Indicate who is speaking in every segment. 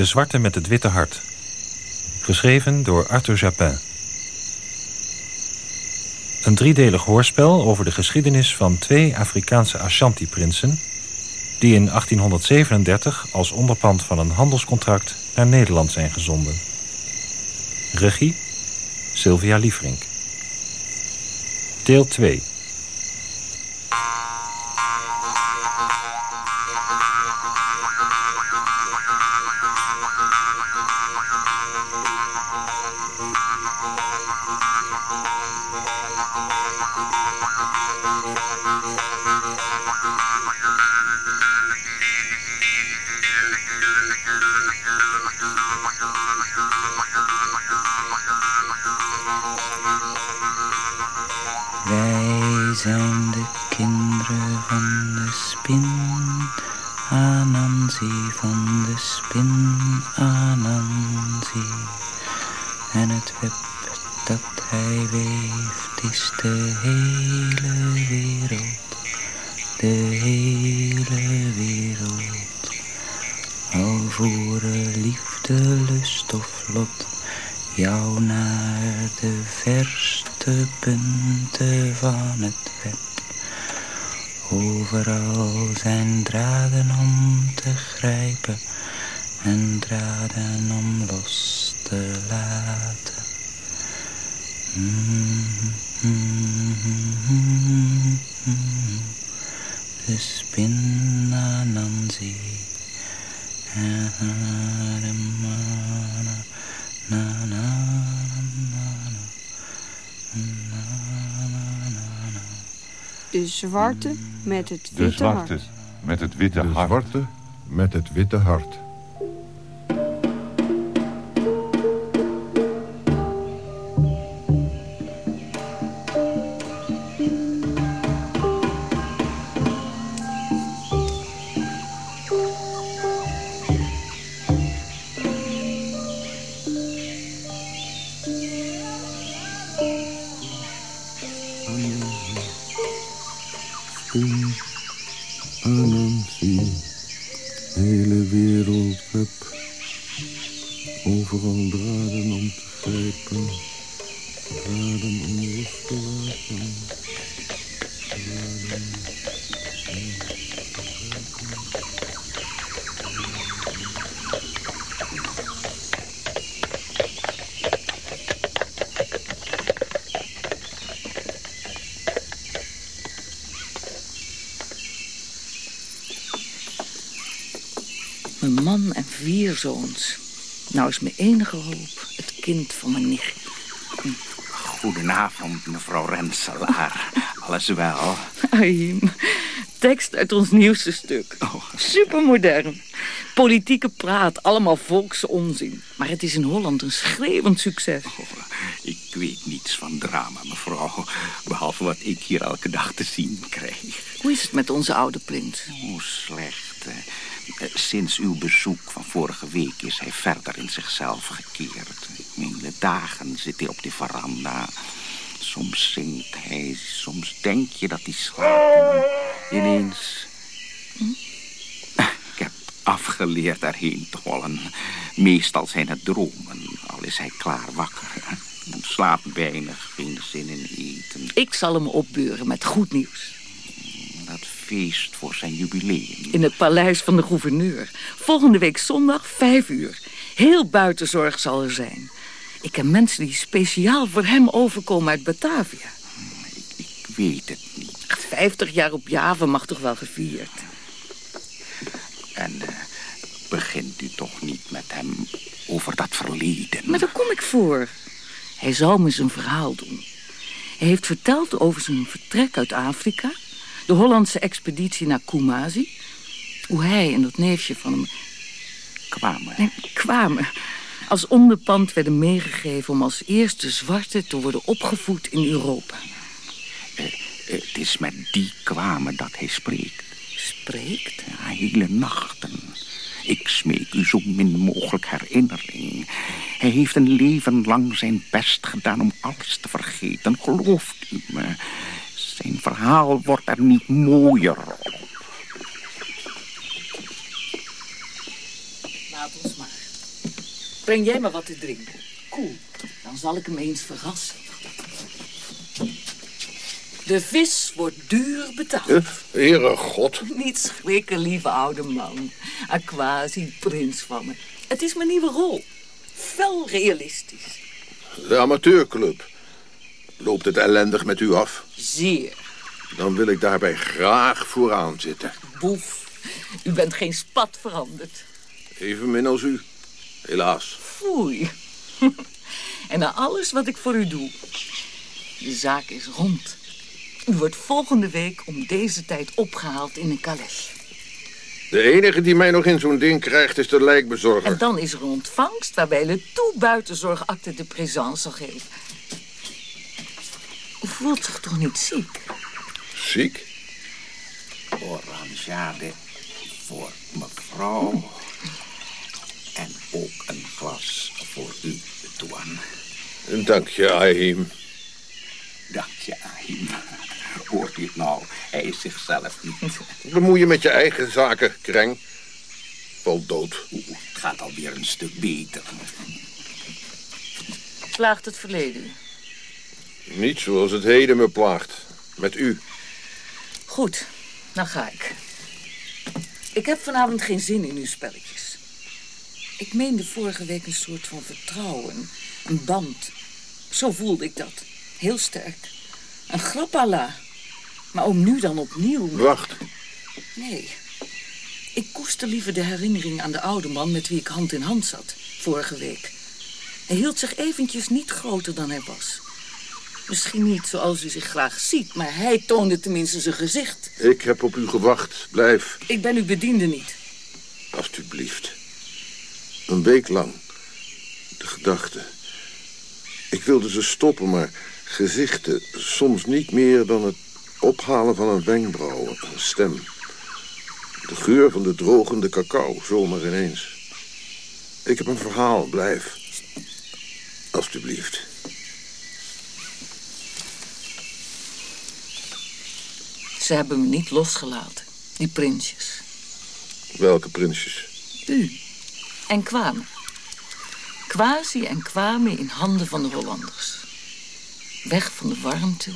Speaker 1: De Zwarte met het Witte Hart. Geschreven door Arthur Japin. Een driedelig hoorspel over de geschiedenis van twee Afrikaanse Ashanti-prinsen... die in 1837 als onderpand van een handelscontract naar Nederland zijn gezonden. Regie Sylvia Liefrink. Deel 2
Speaker 2: De
Speaker 3: zwarte met het
Speaker 4: De
Speaker 3: witte
Speaker 4: zwarte
Speaker 3: hart.
Speaker 4: met het witte
Speaker 5: De
Speaker 4: hart.
Speaker 5: zwarte met het witte hart.
Speaker 6: Is mijn enige hoop het kind van mijn nicht.
Speaker 7: Goedenavond, mevrouw Renselaar. Alles wel?
Speaker 6: Tekst uit ons nieuwste stuk.
Speaker 7: Oh.
Speaker 6: Supermodern. Politieke praat, allemaal volksonzin. Maar het is in Holland een schreeuwend succes.
Speaker 7: Oh, ik weet niets van drama, mevrouw. Behalve wat ik hier elke dag te zien krijg.
Speaker 6: Hoe is het met onze oude prins?
Speaker 7: Hoe slecht. eh. Sinds uw bezoek van vorige week is hij verder in zichzelf gekeerd. Hele dagen zit hij op die veranda. Soms zingt hij, soms denk je dat hij slaapt. en Ineens... Ik heb afgeleerd daarheen te hollen. Meestal zijn het dromen, al is hij klaar wakker. Hij slaapt weinig, geen zin in eten.
Speaker 6: Ik zal hem opbeuren met goed nieuws.
Speaker 7: Feest voor zijn jubileum.
Speaker 6: In het paleis van de gouverneur. Volgende week zondag, vijf uur. Heel buitenzorg zal er zijn. Ik ken mensen die speciaal voor hem overkomen uit Batavia.
Speaker 7: Ik weet het niet.
Speaker 6: Vijftig jaar op Java mag toch wel gevierd.
Speaker 7: En eh, begint u toch niet met hem over dat verleden?
Speaker 6: Maar daar kom ik voor. Hij zou me zijn verhaal doen. Hij heeft verteld over zijn vertrek uit Afrika... de Hollandse expeditie naar Kumasi... hoe hij en dat neefje van hem
Speaker 7: kwamen.
Speaker 6: nee, kwamen... als onderpand werden meegegeven om als eerste zwarte te worden opgevoed in Europa.
Speaker 7: Eh, het is met die kwamen dat hij spreekt.
Speaker 6: Spreekt?
Speaker 7: Ja, hele nachten. Ik smeek u zo min mogelijk herinnering. Hij heeft een leven lang zijn best gedaan om alles te vergeten. Gelooft u me. Zijn verhaal wordt er niet mooier op.
Speaker 6: Laat ons maar. Breng jij maar wat te drinken. Cool. Dan zal ik hem eens verrassen. De vis wordt duur betaald.
Speaker 5: Eh, Heere God.
Speaker 6: Niet schrikken, lieve oude man. Aquasi, prins van me. Het is mijn nieuwe rol. Fel realistisch.
Speaker 5: De amateurclub. Loopt het ellendig met u af?
Speaker 6: Zeer.
Speaker 5: Dan wil ik daarbij graag vooraan zitten.
Speaker 6: Boef. U bent geen spat veranderd.
Speaker 5: Evenmin als u. Helaas.
Speaker 6: Foei. En na alles wat ik voor u doe. De zaak is rond. U wordt volgende week om deze tijd opgehaald in een kales.
Speaker 5: De enige die mij nog in zo'n ding krijgt is de lijkbezorger.
Speaker 6: En dan is er ontvangst waarbij Le Toe buitenzorg acte de présence zal geven. Voelt zich toch niet ziek?
Speaker 5: Ziek?
Speaker 7: Oranjade voor mevrouw. En ook een glas voor u, Tuan.
Speaker 5: Dank je, Ahim.
Speaker 7: Dank je, Ahim. Hoort u het nou? Hij is zichzelf niet.
Speaker 5: Bemoei je met je eigen zaken, Kreng. Val dood.
Speaker 7: Oeh, het gaat alweer een stuk beter.
Speaker 6: Plaagt het verleden u?
Speaker 5: Niet zoals het heden me plaagt. Met u.
Speaker 6: Goed, dan ga ik. Ik heb vanavond geen zin in uw spelletjes. Ik meende vorige week een soort van vertrouwen. Een band. Zo voelde ik dat. Heel sterk. Een grap à la. Maar om nu dan opnieuw...
Speaker 5: Wacht.
Speaker 6: Nee. Ik koester liever de herinnering aan de oude man met wie ik hand in hand zat, vorige week. Hij hield zich eventjes niet groter dan hij was. Misschien niet zoals u zich graag ziet, maar hij toonde tenminste zijn gezicht.
Speaker 5: Ik heb op u gewacht. Blijf,
Speaker 6: Ik ben uw bediende niet.
Speaker 5: alstublieft. Een week lang. De gedachten. Ik wilde ze stoppen, maar gezichten... soms niet meer dan het ophalen van een wenkbrauw, een stem. De geur van de drogende cacao, zomaar ineens. Ik heb een verhaal, blijf. Alsjeblieft.
Speaker 6: Ze hebben me niet losgelaten, die prinsjes.
Speaker 5: Welke prinsjes?
Speaker 6: U. En kwamen. Quasi en kwamen in handen van de Hollanders. Weg van de warmte,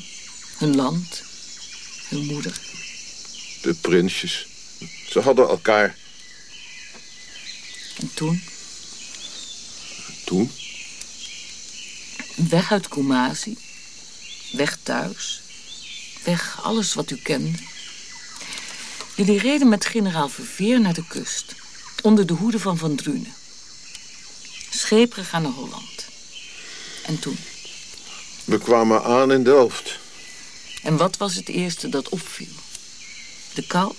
Speaker 6: hun land, hun moeder.
Speaker 5: De prinsjes. Ze hadden elkaar
Speaker 6: En toen,
Speaker 5: toen.
Speaker 6: weg uit Kumasi. Weg thuis. Weg alles wat u kende. Jullie reden met generaal Verveer naar de kust. Onder de hoede van Van Drunen. Schepen gaan naar Holland. En toen?
Speaker 5: We kwamen aan in Delft.
Speaker 6: En wat was het eerste dat opviel? De kou?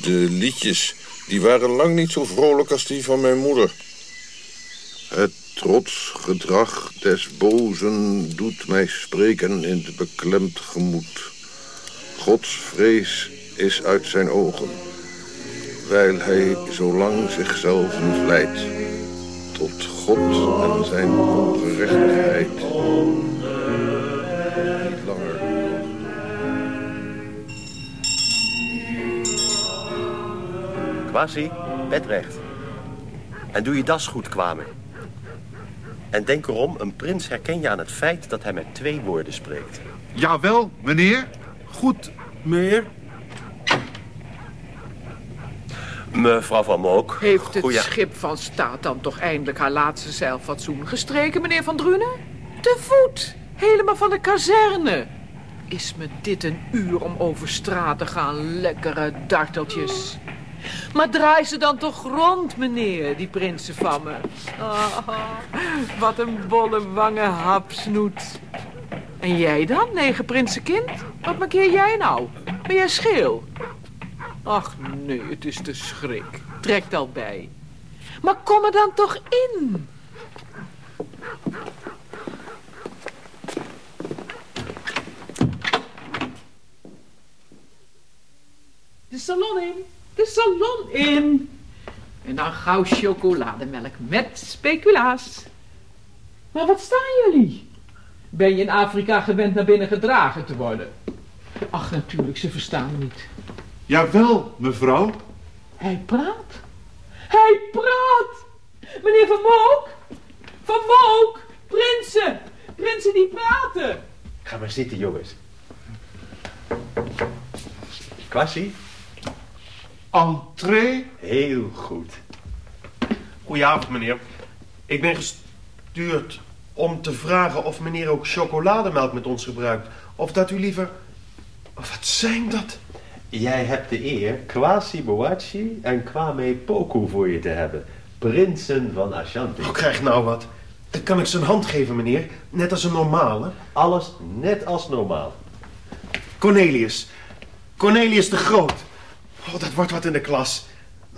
Speaker 5: De liedjes, die waren lang niet zo vrolijk als die van mijn moeder. Het trots gedrag des bozen doet mij spreken in het beklemd gemoed. Gods vrees is uit zijn ogen, wijl hij zolang zichzelf vlijt. Tot God en zijn ongerechtigheid. Niet langer
Speaker 4: Quasi, bed recht. En doe je das goed, kwamen. En denk erom, een prins herken je aan het feit dat hij met twee woorden spreekt.
Speaker 8: Jawel, meneer. Goed, meneer.
Speaker 4: Mevrouw van Mook.
Speaker 9: Heeft het
Speaker 4: Goeie-
Speaker 9: schip van staat dan toch eindelijk haar laatste zeilfatsoen gestreken, meneer Van Drunen? Te voet, helemaal van de kazerne. Is me dit een uur om over straat te gaan, lekkere darteltjes. Maar draai ze dan toch rond, meneer, die prinsen van me. Ah, wat een bolle wangen hapsnoet. En jij dan, negen prinsenkind? Wat markeer jij nou? Ben jij scheel? Ach nee, het is te schrik. Trekt al bij. Maar kom er dan toch in. De salon in. De salon in. En dan gauw chocolademelk met speculaas. Maar wat staan jullie? Ben je in Afrika gewend naar binnen gedragen te worden? Ach, natuurlijk, ze verstaan me niet.
Speaker 8: Jawel, mevrouw.
Speaker 9: Hij praat. Hij praat! Meneer Van Mook! Van Mook! Prinsen! Prinsen die praten!
Speaker 4: Ga maar zitten, jongens. Kwassie?
Speaker 10: Entree?
Speaker 4: Heel goed.
Speaker 11: Goedenavond, meneer. Ik ben gestuurd om te vragen of meneer ook chocolademelk met ons gebruikt. Of dat u liever... Wat zijn dat?
Speaker 4: Jij hebt de eer Kwasi Boachi en Kwame Poku voor je te hebben. Prinsen van Ashanti.
Speaker 11: Ik krijg nou wat. Kan ik zijn hand geven, meneer? Net als een normale?
Speaker 4: Alles net als normaal.
Speaker 11: Cornelius. Cornelius de Groot. Oh, dat wordt wat in de klas.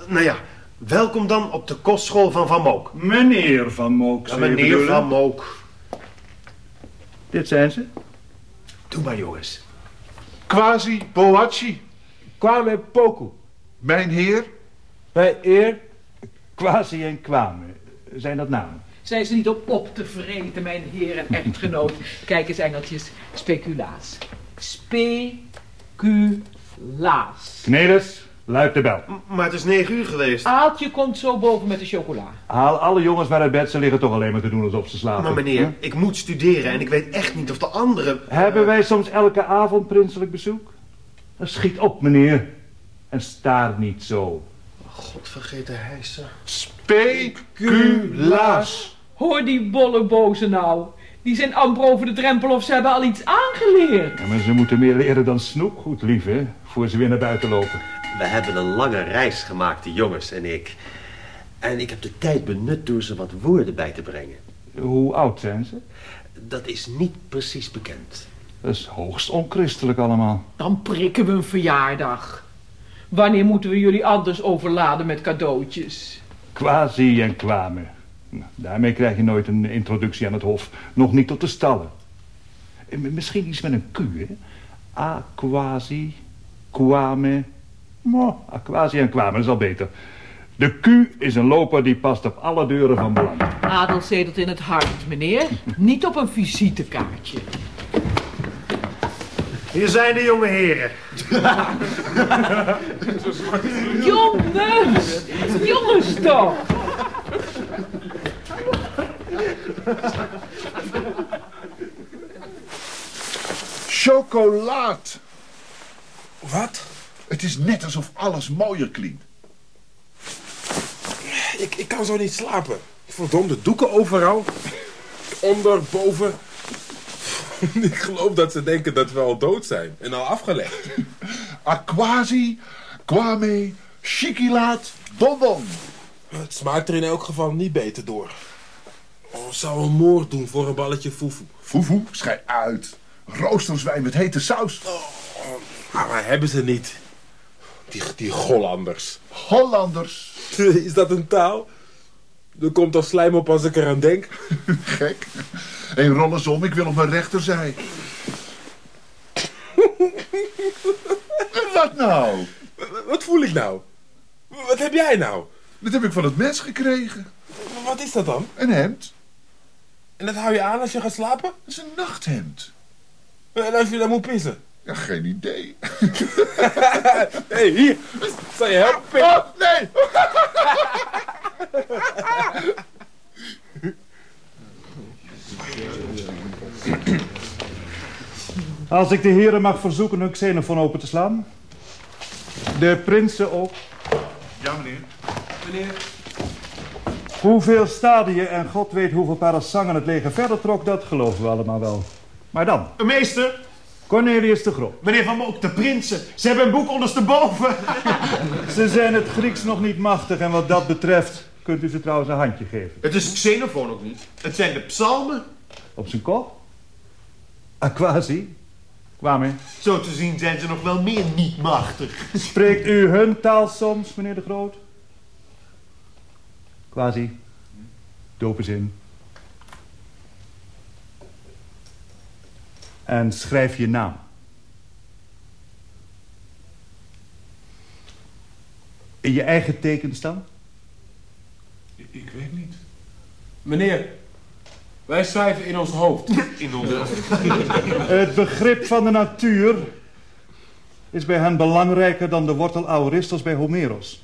Speaker 11: Nou ja, welkom dan op de kostschool van Van Mook.
Speaker 12: Meneer Van Mook,
Speaker 11: Ja, meneer
Speaker 12: bedoelen?
Speaker 11: Van Mook.
Speaker 12: Dit zijn ze.
Speaker 11: Doe maar, jongens.
Speaker 10: Quasi Boachi.
Speaker 12: Kwame Poku.
Speaker 10: Mijn heer.
Speaker 12: Bij eer, Quasi en Kwame. Zijn dat namen?
Speaker 9: Zijn ze niet op op te vreten, mijn heer en echtgenoot? Kijk eens, engeltjes. Speculaas. Speculaas.
Speaker 12: Cornelis, luid de bel.
Speaker 11: Maar het is negen uur geweest.
Speaker 9: Aaltje komt zo boven met de chocola.
Speaker 12: Haal alle jongens maar uit bed, ze liggen toch alleen maar te doen alsof ze slapen.
Speaker 11: Maar meneer,
Speaker 12: Huh?
Speaker 11: ik moet studeren en ik weet echt niet of de anderen...
Speaker 12: Hebben wij soms elke avond prinselijk bezoek? Dan schiet op, meneer. En staar niet zo.
Speaker 11: Godvergeten hijsen.
Speaker 10: Speculaas.
Speaker 9: Hoor die bolle bozen nou. Die zijn amper over de drempel of ze hebben al iets aangeleerd.
Speaker 12: Ja, maar ze moeten meer leren dan snoepgoed, lief, hè? Voor ze weer naar buiten lopen.
Speaker 4: We hebben een lange reis gemaakt, de jongens en ik. En ik heb de tijd benut door ze wat woorden bij te brengen.
Speaker 12: Hoe oud zijn ze?
Speaker 4: Dat is niet precies bekend.
Speaker 12: Dat is hoogst onchristelijk allemaal.
Speaker 9: Dan prikken we een verjaardag. Wanneer moeten we jullie anders overladen met cadeautjes?
Speaker 12: Quasi en kwame. Nou, daarmee krijg je nooit een introductie aan het hof. Nog niet tot de stallen. Eh, Misschien iets met een Q, hè? A, quasi, kwame. Nou, a, quasi en kwame, dat is al beter. De Q is een loper die past op alle deuren van belang.
Speaker 9: Adel zedelt in het hart, meneer. Niet op een visitekaartje.
Speaker 11: Hier zijn de jonge heren.
Speaker 9: Jongens! Jongens toch!
Speaker 10: Chocolaat.
Speaker 13: Wat?
Speaker 10: Het is net alsof alles mooier klinkt.
Speaker 13: Ik, ik kan zo niet slapen. Verdomde doeken overal. Onder, boven. ik geloof dat ze denken dat we al dood zijn. En al afgelegd.
Speaker 10: Aquasi, kwame, chikilaat, bonbon.
Speaker 13: Het smaakt er in elk geval niet beter door. Oh, zou een moord doen voor een balletje foefoe.
Speaker 10: Foefoe, schij uit. Roosterswijn met hete saus.
Speaker 13: Maar, maar hebben ze niet. Die, die Hollanders.
Speaker 10: Hollanders.
Speaker 13: Is dat een taal? Er komt toch slijm op als ik eraan denk.
Speaker 10: Gek. Hé, rol eens om, ik wil op mijn rechterzij. Wat nou?
Speaker 13: Wat voel ik nou? Wat heb jij nou?
Speaker 10: Dat heb ik van het mes gekregen.
Speaker 13: Wat is dat dan?
Speaker 10: Een hemd.
Speaker 13: En dat hou je aan als je gaat slapen?
Speaker 10: Dat is een nachthemd.
Speaker 13: En als je dan moet pissen?
Speaker 10: Ja, geen idee.
Speaker 13: Hé, hey, hier. Zal je helpen?
Speaker 10: Oh, nee!
Speaker 12: Als ik de heren mag verzoeken hun xenofoon open te slaan. De prinsen ook.
Speaker 10: Ja, meneer.
Speaker 13: Meneer.
Speaker 12: Hoeveel stadien en god weet hoeveel parasangen het leger verder trok, dat geloven we allemaal wel. Maar dan,
Speaker 11: Meester,
Speaker 12: Cornelius de Groot.
Speaker 11: meneer Van Mook, de prinsen. Ze hebben een boek ondersteboven.
Speaker 12: Ze zijn het Grieks nog niet machtig en wat dat betreft kunt u ze trouwens een handje geven.
Speaker 11: Het is xenofoon ook niet. Het zijn de psalmen.
Speaker 12: Op zijn kop? Aquasi? Kwame.
Speaker 11: Zo te zien zijn ze nog wel meer niet machtig.
Speaker 12: Spreekt u hun taal soms, meneer de Groot? Quasi. Dopen zin. En schrijf je naam. In je eigen tekens dan?
Speaker 10: Ik weet niet.
Speaker 13: Meneer, wij schrijven in ons hoofd.
Speaker 11: In onze...
Speaker 12: Het begrip van de natuur is bij hen belangrijker dan de wortel Aoristos bij Homeros.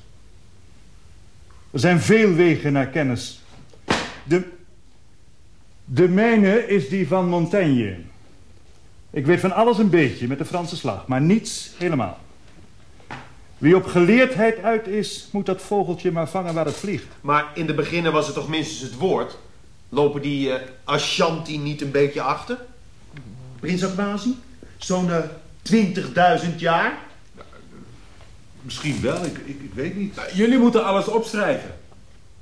Speaker 12: Er zijn veel wegen naar kennis. De, de mijne is die van Montaigne. Ik weet van alles een beetje met de Franse slag, maar niets helemaal. Wie op geleerdheid uit is, moet dat vogeltje maar vangen waar het vliegt.
Speaker 11: Maar in de beginnen was het toch minstens het woord? Lopen die eh, Ashanti niet een beetje achter? Prins Aquasi? Zo'n eh, 20.000 jaar?
Speaker 14: Misschien wel, ik, ik, ik weet niet.
Speaker 13: Jullie moeten alles opschrijven.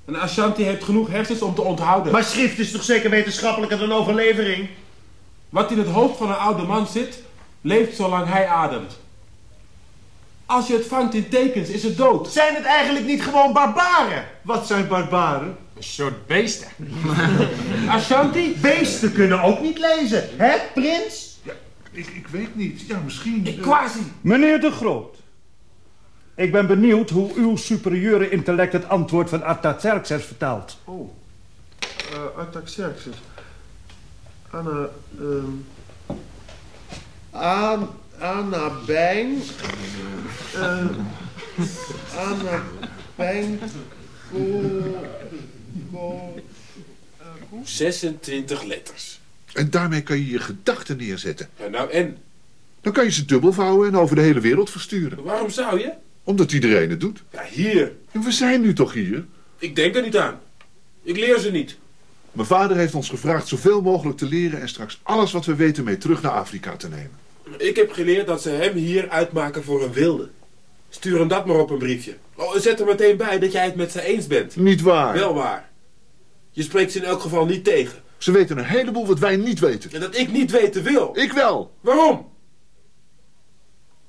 Speaker 13: En Ashanti heeft genoeg hersens om te onthouden.
Speaker 11: Maar schrift is toch zeker wetenschappelijker dan overlevering?
Speaker 13: Wat in het hoofd van een oude man zit, leeft zolang hij ademt. Als je het vangt in tekens, is het dood.
Speaker 11: Zijn het eigenlijk niet gewoon barbaren?
Speaker 14: Wat zijn barbaren?
Speaker 13: Een soort beesten. Ashanti?
Speaker 11: Beesten kunnen ook niet lezen, hè, prins?
Speaker 14: Ja, ik, ik weet niet. Ja, misschien... eh,
Speaker 13: Quasi.
Speaker 12: Meneer de Groot. Ik ben benieuwd hoe uw superieure intellect het antwoord van Artaxerxes vertaalt.
Speaker 11: Oh, uh, Artaxerxes. Anna, ehm An, Anabijn. Uh, Anabijn. Ko, ko,
Speaker 13: 26 letters.
Speaker 10: En daarmee kan je je gedachten neerzetten.
Speaker 13: Ja, nou en?
Speaker 10: Dan kan je ze dubbel vouwen en over de hele wereld versturen.
Speaker 13: Waarom zou je?
Speaker 10: Omdat iedereen het doet.
Speaker 13: Ja, hier.
Speaker 10: En we zijn nu toch hier?
Speaker 13: Ik denk er niet aan. Ik leer ze niet.
Speaker 10: Mijn vader heeft ons gevraagd zoveel mogelijk te leren... en straks alles wat we weten mee terug naar Afrika te nemen.
Speaker 13: Ik heb geleerd dat ze hem hier uitmaken voor een wilde. Stuur hem dat maar op een briefje. Oh, zet er meteen bij dat jij het met ze eens bent.
Speaker 10: Niet waar.
Speaker 13: Wel waar. Je spreekt ze in elk geval niet tegen.
Speaker 10: Ze weten een heleboel wat wij niet weten.
Speaker 13: En dat ik niet weten wil.
Speaker 10: Ik wel.
Speaker 13: Waarom?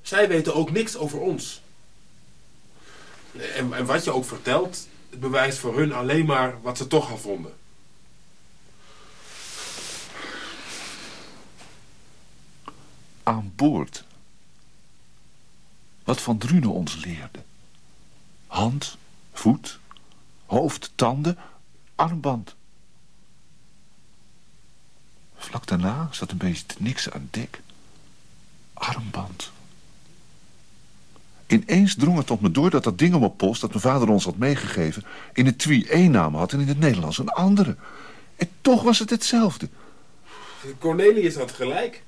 Speaker 13: Zij weten ook niks over ons. En, en wat je ook vertelt, het bewijst voor hun alleen maar wat ze toch al vonden.
Speaker 10: Aan boord. Wat Van Drune ons leerde. Hand, voet, hoofd, tanden, armband. Vlak daarna zat een beetje niks aan dek. Armband. Ineens drong het tot me door dat dat ding op mijn post... dat mijn vader ons had meegegeven... in het Twi één naam had en in het Nederlands een andere. En toch was het hetzelfde.
Speaker 13: Cornelius had gelijk.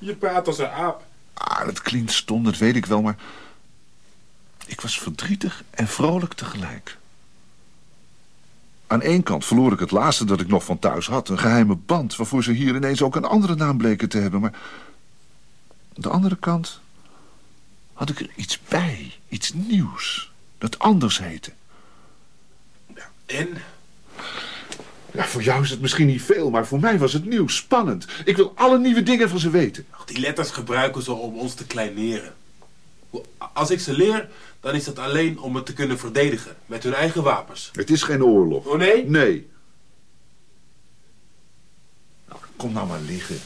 Speaker 13: Je praat als een aap.
Speaker 10: Ah, dat klinkt stom, dat weet ik wel, maar... Ik was verdrietig en vrolijk tegelijk. Aan één kant verloor ik het laatste dat ik nog van thuis had. Een geheime band, waarvoor ze hier ineens ook een andere naam bleken te hebben. Maar aan de andere kant had ik er iets bij. Iets nieuws. Dat anders heette.
Speaker 13: En?
Speaker 10: Ja, voor jou is het misschien niet veel, maar voor mij was het nieuw, spannend. Ik wil alle nieuwe dingen van ze weten.
Speaker 13: Die letters gebruiken ze om ons te kleineren. Als ik ze leer, dan is dat alleen om het te kunnen verdedigen. Met hun eigen wapens.
Speaker 10: Het is geen oorlog.
Speaker 13: Oh nee?
Speaker 10: Nee. Nou, kom nou maar liggen.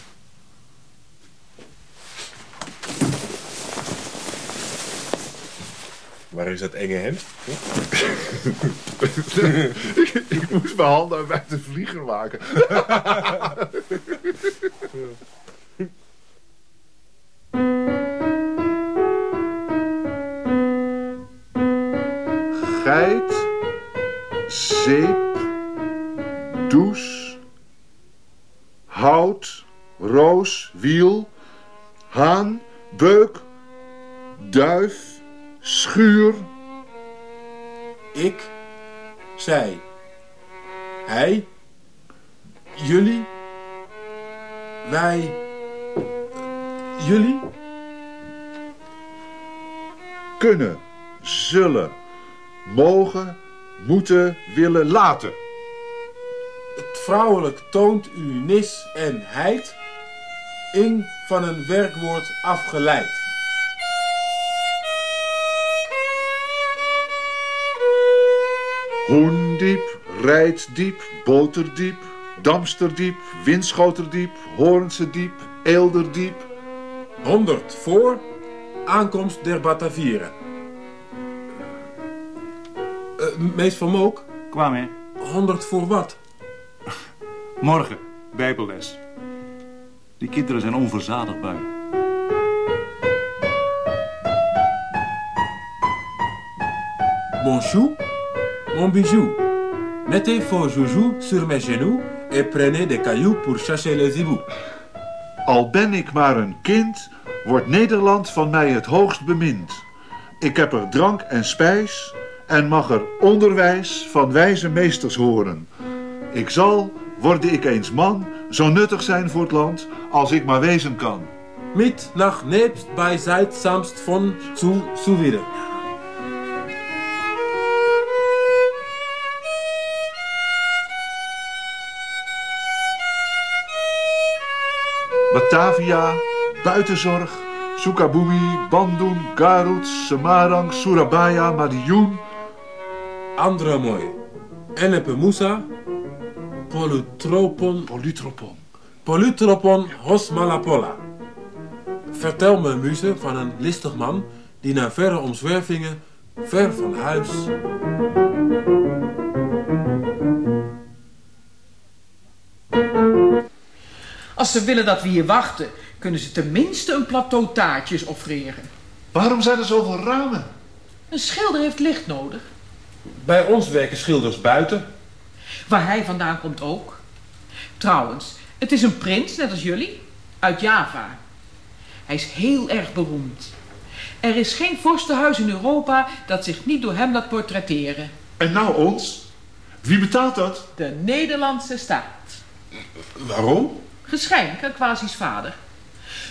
Speaker 13: Waar is dat enge hemd?
Speaker 10: ik, ik moest mijn handen uit buiten vliegen maken. Geit, zeep, douche, hout, roos, wiel, haan, beuk, duif, schuur.
Speaker 13: Ik, zij, hij, jullie, wij, jullie.
Speaker 10: Kunnen, zullen, mogen, moeten, willen, laten.
Speaker 13: Het vrouwelijk toont u nis en heid, in van een werkwoord afgeleid.
Speaker 10: Hoendiep, Rijtdiep, Boterdiep, Damsterdiep, Winschoterdiep, Hoornse diep, Eelderdiep.
Speaker 13: 100 voor aankomst der Batavieren. Uh, meest van Mook,
Speaker 15: Kwam hè?
Speaker 13: 100 voor wat?
Speaker 15: Morgen, bijbelles. Die kinderen zijn onverzadigbaar.
Speaker 13: Bonjour, Mon bijou, mettez vos joujoux sur mes genoux et prenez des cailloux pour chasser les hiboux.
Speaker 10: Al ben ik maar een kind, wordt Nederland van mij het hoogst bemind. Ik heb er drank en spijs en mag er onderwijs van wijze meesters horen. Ik zal, worde ik eens man, zo nuttig zijn voor het land als ik maar wezen kan.
Speaker 13: Mit nach nebst bei samst von zu zuwider.
Speaker 10: Batavia, Buitenzorg, Sukabumi, Bandung, Garut, Semarang, Surabaya, Madiun.
Speaker 13: Andere mooi. Enepemusa, Polutropon...
Speaker 10: Polutropon.
Speaker 13: Polutropon Hosmalapola. Vertel me, muze, van een listig man... die na verre omzwervingen, ver van huis...
Speaker 9: ze willen dat we hier wachten, kunnen ze tenminste een plateau taartjes offreren.
Speaker 10: Waarom zijn er zoveel ramen?
Speaker 9: Een schilder heeft licht nodig.
Speaker 13: Bij ons werken schilders buiten.
Speaker 9: Waar hij vandaan komt ook. Trouwens, het is een prins, net als jullie, uit Java. Hij is heel erg beroemd. Er is geen vorstenhuis in Europa dat zich niet door hem laat portretteren.
Speaker 10: En nou ons? Wie betaalt dat?
Speaker 9: De Nederlandse staat.
Speaker 10: Waarom?
Speaker 9: Geschenk aan Quasi's vader.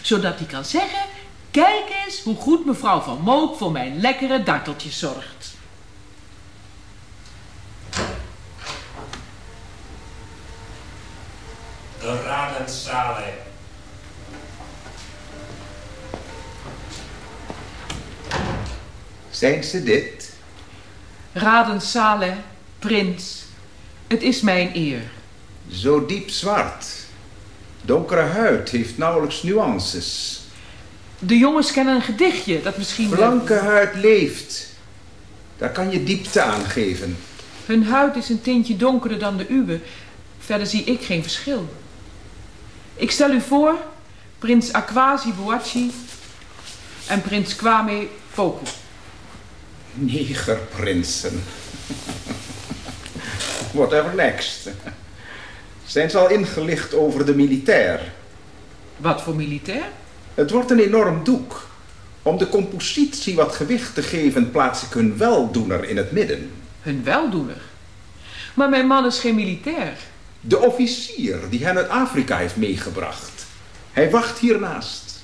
Speaker 9: Zodat hij kan zeggen, kijk eens hoe goed mevrouw van Mook voor mijn lekkere darteltjes zorgt.
Speaker 11: De Radensale.
Speaker 16: Zijn ze dit?
Speaker 9: Radensale, prins, het is mijn eer.
Speaker 16: Zo diep zwart. Donkere huid heeft nauwelijks nuances.
Speaker 9: De jongens kennen een gedichtje dat misschien...
Speaker 16: Blanke huid leeft. Daar kan je diepte aan geven.
Speaker 9: Hun huid is een tintje donkerder dan de uwe. Verder zie ik geen verschil. Ik stel u voor prins Akwasi Boachi en prins Kwame Poku.
Speaker 16: Negerprinsen. Whatever next. Zijn ze al ingelicht over de militair?
Speaker 9: Wat voor militair?
Speaker 16: Het wordt een enorm doek. Om de compositie wat gewicht te geven plaats ik hun weldoener in het midden.
Speaker 9: Hun weldoener? Maar mijn man is geen militair.
Speaker 16: De officier die hen uit Afrika heeft meegebracht. Hij wacht hiernaast.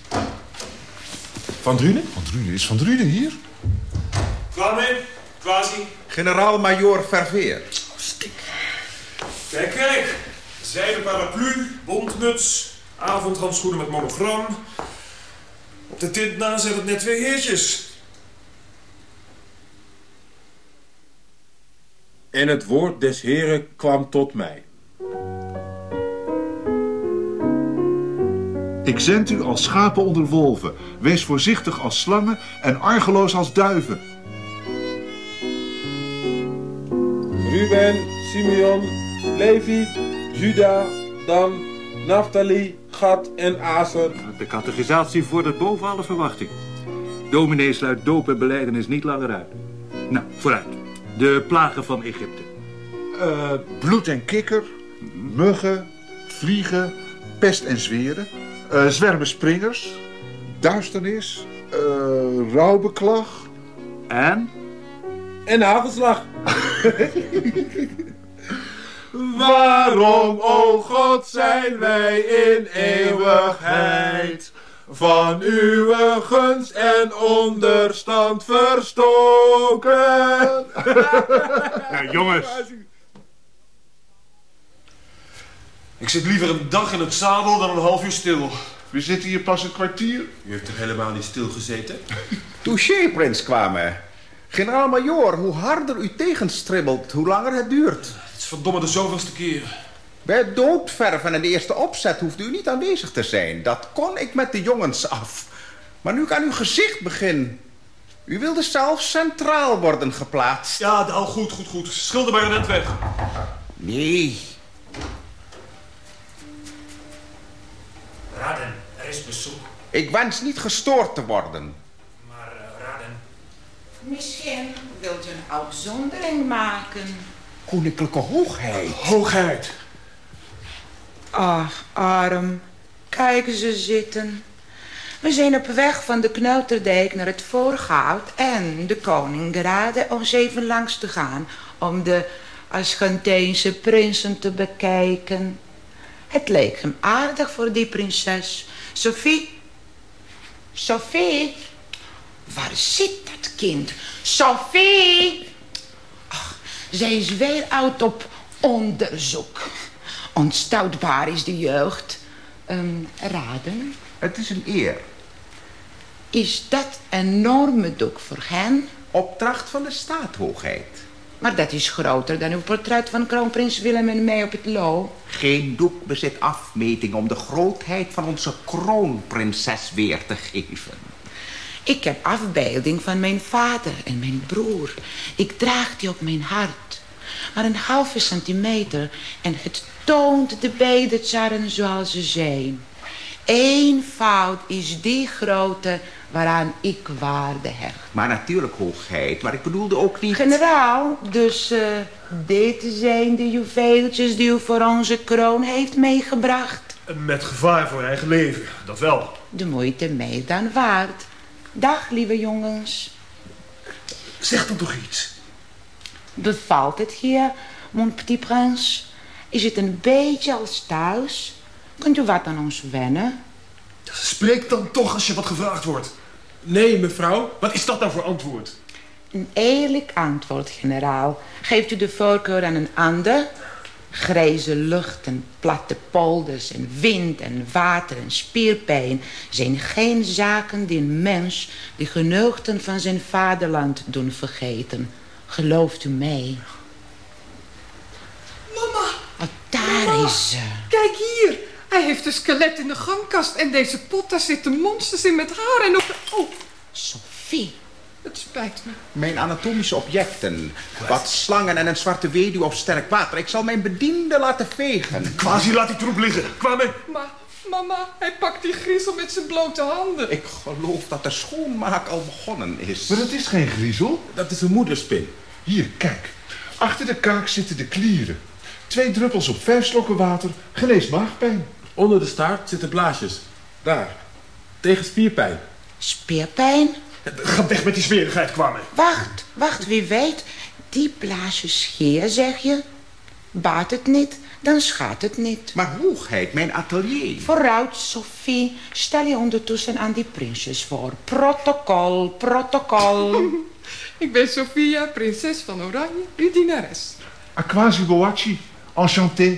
Speaker 10: Van Drunen? Van Drunen. Is Van Drunen hier?
Speaker 11: Kwame, quasi.
Speaker 16: Generaal-majoor Verveer.
Speaker 11: Kijk, kijk. Zijden paraplu, bondmuts, avondhandschoenen met monogram. Op de tint na zijn het net twee heertjes.
Speaker 13: En het woord des heren kwam tot mij.
Speaker 10: Ik zend u als schapen onder wolven. Wees voorzichtig als slangen en argeloos als duiven.
Speaker 13: Ruben, Simeon, Levi, Juda, Dan, Naphtali, Gad en Aser.
Speaker 12: De catechisatie vordert boven alle verwachting. Dominee sluit doop en beleidenis niet langer uit. Nou, vooruit. De plagen van Egypte.
Speaker 10: Eh, bloed en kikker, muggen, vliegen, pest en zweren, eh, zwermen springers, duisternis, uh, rouwbeklag.
Speaker 12: En?
Speaker 13: En hagelslag.
Speaker 10: Waarom, o God, zijn wij in eeuwigheid van uw gunst en onderstand verstoken?
Speaker 12: nou, jongens.
Speaker 11: Ik zit liever een dag in het zadel dan een half uur stil.
Speaker 10: We zitten hier pas een kwartier.
Speaker 11: U heeft toch helemaal niet stilgezeten?
Speaker 16: Touché, prins Kwame. Generaal-majoor, hoe harder u tegenstribbelt, hoe langer het duurt.
Speaker 11: Het is verdomme de zoveelste keer.
Speaker 16: Bij het doodverven en de eerste opzet hoeft u niet aanwezig te zijn. Dat kon ik met de jongens af. Maar nu ik aan uw gezicht begin... U wilde zelf centraal worden geplaatst.
Speaker 11: Ja, al goed, goed, goed. Schilder bij net weg.
Speaker 16: Nee.
Speaker 11: Raden, er is bezoek.
Speaker 16: Ik wens niet gestoord te worden.
Speaker 11: Maar, uh, Raden...
Speaker 17: Misschien wilt u een uitzondering maken.
Speaker 16: Koninklijke hoogheid.
Speaker 11: Hoogheid.
Speaker 17: Ach, arm. Kijk ze zitten. We zijn op weg van de Kneuterdijk naar het Voorgoud en de koning raadde ons even langs te gaan om de Argentijnse prinsen te bekijken. Het leek hem aardig voor die prinses. Sophie? Sophie? Waar zit dat kind? Sophie! Zij is weer uit op onderzoek. Onstoutbaar is de jeugd. Ehm, raden?
Speaker 16: Het is een eer.
Speaker 17: Is dat een enorme doek voor hen?
Speaker 16: Opdracht van de staat, hoogheid.
Speaker 17: Maar dat is groter dan uw portret van kroonprins Willem en mij op het Loo.
Speaker 16: Geen doek bezit afmeting om de grootheid van onze kroonprinses weer te geven.
Speaker 17: Ik heb afbeelding van mijn vader en mijn broer. Ik draag die op mijn hart. Maar een halve centimeter en het toont de beide tsarren zoals ze zijn. Eén fout is die grote waaraan ik waarde hecht.
Speaker 16: Maar natuurlijk, hoogheid. Maar ik bedoelde ook niet...
Speaker 17: Generaal, dus uh, dit zijn de juweeltjes die u voor onze kroon heeft meegebracht.
Speaker 11: Met gevaar voor eigen leven, dat wel.
Speaker 17: De moeite meer dan waard. Dag, lieve jongens.
Speaker 11: Zeg dan toch iets.
Speaker 17: Bevalt het hier, mon petit prince? Is het een beetje als thuis? Kunt u wat aan ons wennen?
Speaker 11: Spreek dan toch als je wat gevraagd wordt.
Speaker 13: Nee, mevrouw.
Speaker 11: Wat is dat nou voor antwoord?
Speaker 17: Een eerlijk antwoord, generaal. Geeft u de voorkeur aan een ander? Grijze lucht en platte polders en wind en water en spierpijn... zijn geen zaken die een mens de geneugten van zijn vaderland doen vergeten. Gelooft u mij?
Speaker 18: Mama!
Speaker 17: Wat daar
Speaker 18: Mama,
Speaker 17: is ze.
Speaker 18: Kijk hier! Hij heeft een skelet in de gangkast en deze pot, daar zitten monsters in met haar en ook... Oh,
Speaker 17: Sophie.
Speaker 18: Het spijt me.
Speaker 16: Mijn anatomische objecten. Wat slangen en een zwarte weduwe of sterk water. Ik zal mijn bediende laten vegen.
Speaker 11: Quasi laat die troep liggen. Kwame.
Speaker 18: Maar, mama, hij pakt die griezel met zijn blote handen.
Speaker 16: Ik geloof dat de schoonmaak al begonnen is.
Speaker 10: Maar dat is geen griezel.
Speaker 13: Dat is een moederspin.
Speaker 10: Hier, kijk. Achter de kaak zitten de klieren. Twee druppels op vijf slokken water geneest maagpijn.
Speaker 13: Onder de staart zitten blaasjes. Daar. Tegen spierpijn.
Speaker 17: Spierpijn?
Speaker 11: Ga weg met die smerigheid, Kwame.
Speaker 17: Wacht, wacht, wie weet. Die blaasjes scheer, zeg je? Baat het niet, dan schaadt het niet.
Speaker 16: Maar hoogheid, mijn atelier.
Speaker 17: Vooruit, Sophie. Stel je ondertussen aan die prinsjes voor. Protocol, protocol.
Speaker 18: Ik ben Sophia, prinses van Oranje, uw dienares.
Speaker 10: Aquasi Boachi, enchanté.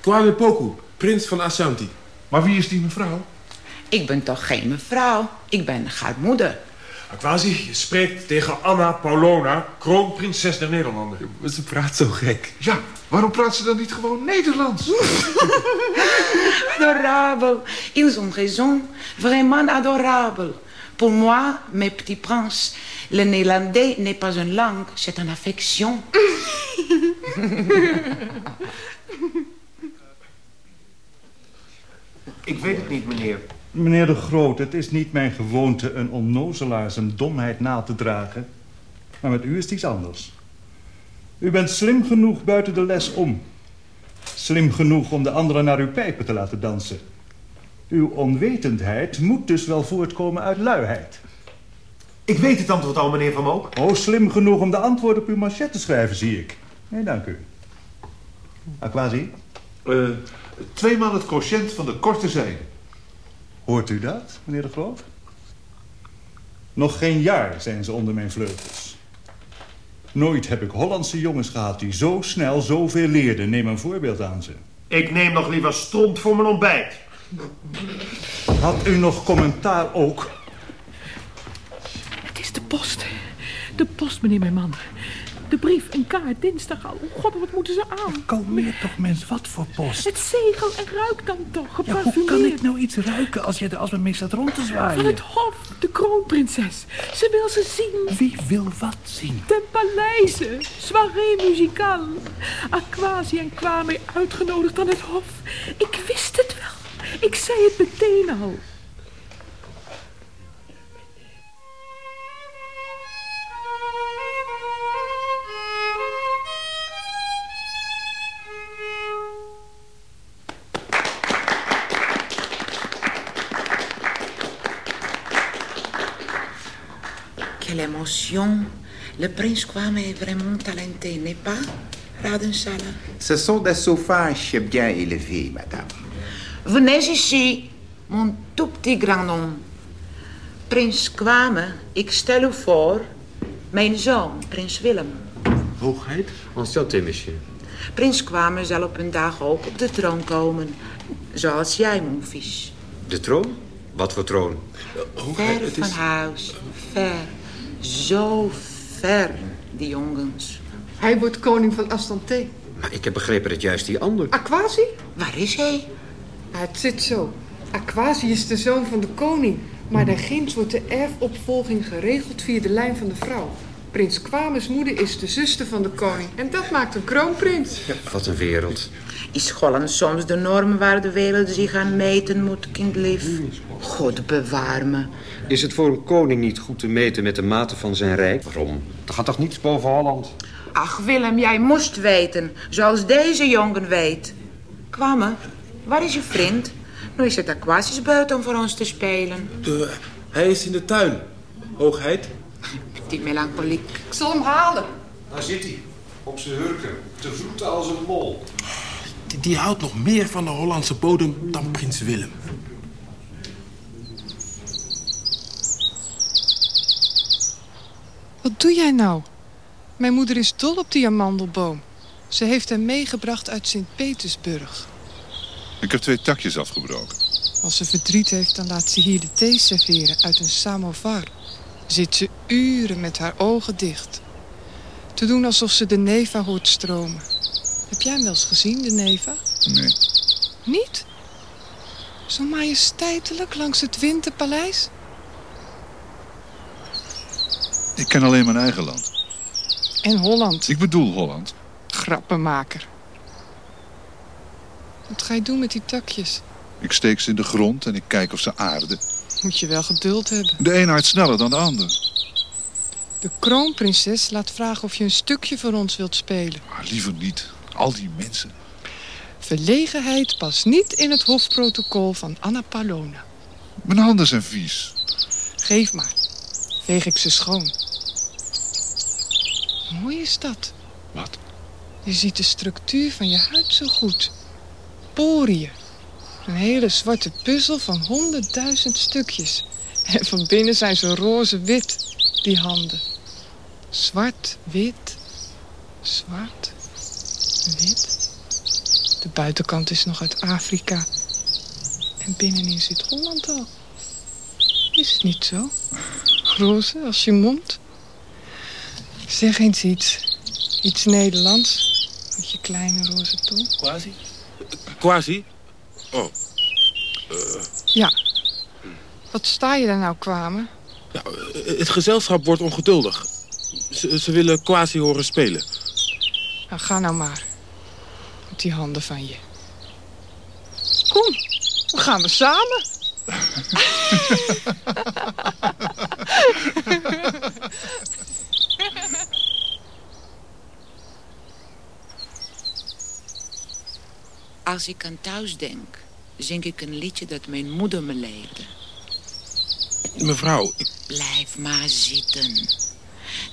Speaker 13: Kwame Poku, prins van Ashanti.
Speaker 10: Maar wie is die mevrouw?
Speaker 17: Ik ben toch geen mevrouw. Ik ben haar moeder.
Speaker 11: Aquasi, je spreekt tegen Anna Paulona, kroonprinses der Nederlanden.
Speaker 13: Ze praat zo gek.
Speaker 10: Ja, waarom praat ze dan niet gewoon Nederlands?
Speaker 17: Adorable. Ils ont raison. Vraiment adorable. Pour moi, mes petits princes, le néerlandais n'est pas une langue, c'est une affection.
Speaker 19: Ik weet het niet, meneer.
Speaker 12: Meneer de Groot, het is niet mijn gewoonte een onnozelaar zijn domheid na te dragen. Maar met u is het iets anders. U bent slim genoeg buiten de les om. Slim genoeg om de anderen naar uw pijpen te laten dansen. Uw onwetendheid moet dus wel voortkomen uit luiheid.
Speaker 19: Ik weet het antwoord al, meneer Van Mook.
Speaker 12: Oh, slim genoeg om de antwoorden op uw machet te schrijven, zie ik. Nee, dank u. Aquasi?
Speaker 10: Uh, tweemaal het quotient van de korte zijde.
Speaker 12: Hoort u dat, meneer de Groot? Nog geen jaar zijn ze onder mijn vleugels. Nooit heb ik Hollandse jongens gehad die zo snel zoveel leerden. Neem een voorbeeld aan ze.
Speaker 19: Ik neem nog liever stront voor mijn ontbijt.
Speaker 12: Had u nog commentaar ook?
Speaker 9: Het is de post. De post, meneer mijn man. De brief en kaart dinsdag al. Oh god, wat moeten ze aan?
Speaker 20: Kalmeer toch, mens. Wat voor post?
Speaker 9: Het zegel en ruik dan toch,
Speaker 20: Ja, hoe kan ik nou iets ruiken als je er als me mee staat rond te zwaaien?
Speaker 9: Van het hof, de kroonprinses. Ze wil ze zien.
Speaker 20: Wie wil wat zien?
Speaker 9: Ten paleize, soirée muzikale. Aquasi en Kwame uitgenodigd aan het hof. Ik wist het wel. Ik zei het meteen al.
Speaker 17: Émotion. Le prince kwam est vraiment talenté, n'est pas, Radensala?
Speaker 7: Ce sont des sauvages bien élevés, madame.
Speaker 17: Venez ici, mon tout petit grand homme. Prins Kwame, ik stel u voor, mijn zoon, prins Willem.
Speaker 21: Hoogheid? Enchanté, monsieur.
Speaker 17: Prins Kwame zal op een dag ook op de troon komen. Zoals jij, mon fils.
Speaker 21: De troon? Wat voor troon?
Speaker 17: Ver van huis. Ver. Zo ver, die jongens.
Speaker 18: Hij wordt koning van Astanté.
Speaker 21: Maar ik heb begrepen dat juist die ander...
Speaker 18: Aquasi?
Speaker 17: Waar is hij?
Speaker 18: het zit zo. Aquasi is de zoon van de koning. Maar daarginds wordt de erfopvolging geregeld via de lijn van de vrouw. Prins Kwames moeder is de zuster van de koning. En dat maakt een kroonprins.
Speaker 21: Wat een wereld.
Speaker 17: Is Holland soms de norm waar de wereld zich aan meten moet, kindlief? God bewaar me.
Speaker 21: Is het voor een koning niet goed te meten met de mate van zijn rijk? Waarom? Er gaat toch niets boven Holland?
Speaker 17: Ach, Willem, jij moest weten. Zoals deze jongen weet. Kwamme, waar is je vriend? Nu is het aquasisch buiten om voor ons te spelen.
Speaker 13: De, hij is in de tuin. Hoogheid.
Speaker 17: Die melancholiek.
Speaker 18: Ik zal hem halen.
Speaker 21: Daar zit hij. Op zijn hurken. Te vroeten als een mol.
Speaker 13: Die, die houdt nog meer van de Hollandse bodem dan prins Willem.
Speaker 18: Wat doe jij nou? Mijn moeder is dol op die amandelboom. Ze heeft hem meegebracht uit Sint-Petersburg.
Speaker 5: Ik heb twee takjes afgebroken.
Speaker 18: Als ze verdriet heeft, dan laat ze hier de thee serveren uit een samovar. Zit ze uren met haar ogen dicht. Te doen alsof ze de Neva hoort stromen. Heb jij hem wel eens gezien, de Neva?
Speaker 5: Nee.
Speaker 18: Niet? Zo majesteitelijk langs het Winterpaleis?
Speaker 5: Ik ken alleen mijn eigen land.
Speaker 18: En Holland.
Speaker 5: Ik bedoel Holland.
Speaker 18: Grappenmaker. Wat ga je doen met die takjes?
Speaker 5: Ik steek ze in de grond en ik kijk of ze aarden.
Speaker 18: Moet je wel geduld hebben.
Speaker 5: De een aardt sneller dan de ander.
Speaker 18: De kroonprinses laat vragen of je een stukje voor ons wilt spelen.
Speaker 5: Maar liever niet. Al die mensen.
Speaker 18: Verlegenheid past niet in het hofprotocol van Anna Palona.
Speaker 5: Mijn handen zijn vies.
Speaker 18: Geef maar. Veeg ik ze schoon. Mooi is dat.
Speaker 5: Wat?
Speaker 18: Je ziet de structuur van je huid zo goed. Poriën. Een hele zwarte puzzel van honderdduizend stukjes. En van binnen zijn ze roze-wit, die handen. Zwart, wit, zwart, wit. De buitenkant is nog uit Afrika. En binnenin zit Holland al. Is het niet zo? Roze als je mond. Zeg eens iets. Iets Nederlands. Met je kleine roze tong.
Speaker 13: Quasi? Quasi? Oh. Eh,
Speaker 18: Ja. Wat sta je daar nou kwamen?
Speaker 13: ja, het gezelschap wordt ongeduldig. Ze, ze willen Quasi horen spelen.
Speaker 18: Nou, ga nou maar. Die handen van je. Kom, we gaan we samen.
Speaker 17: Als ik aan thuis denk, zing ik een liedje dat mijn moeder me leerde.
Speaker 13: Mevrouw, ik,
Speaker 17: Blijf maar zitten.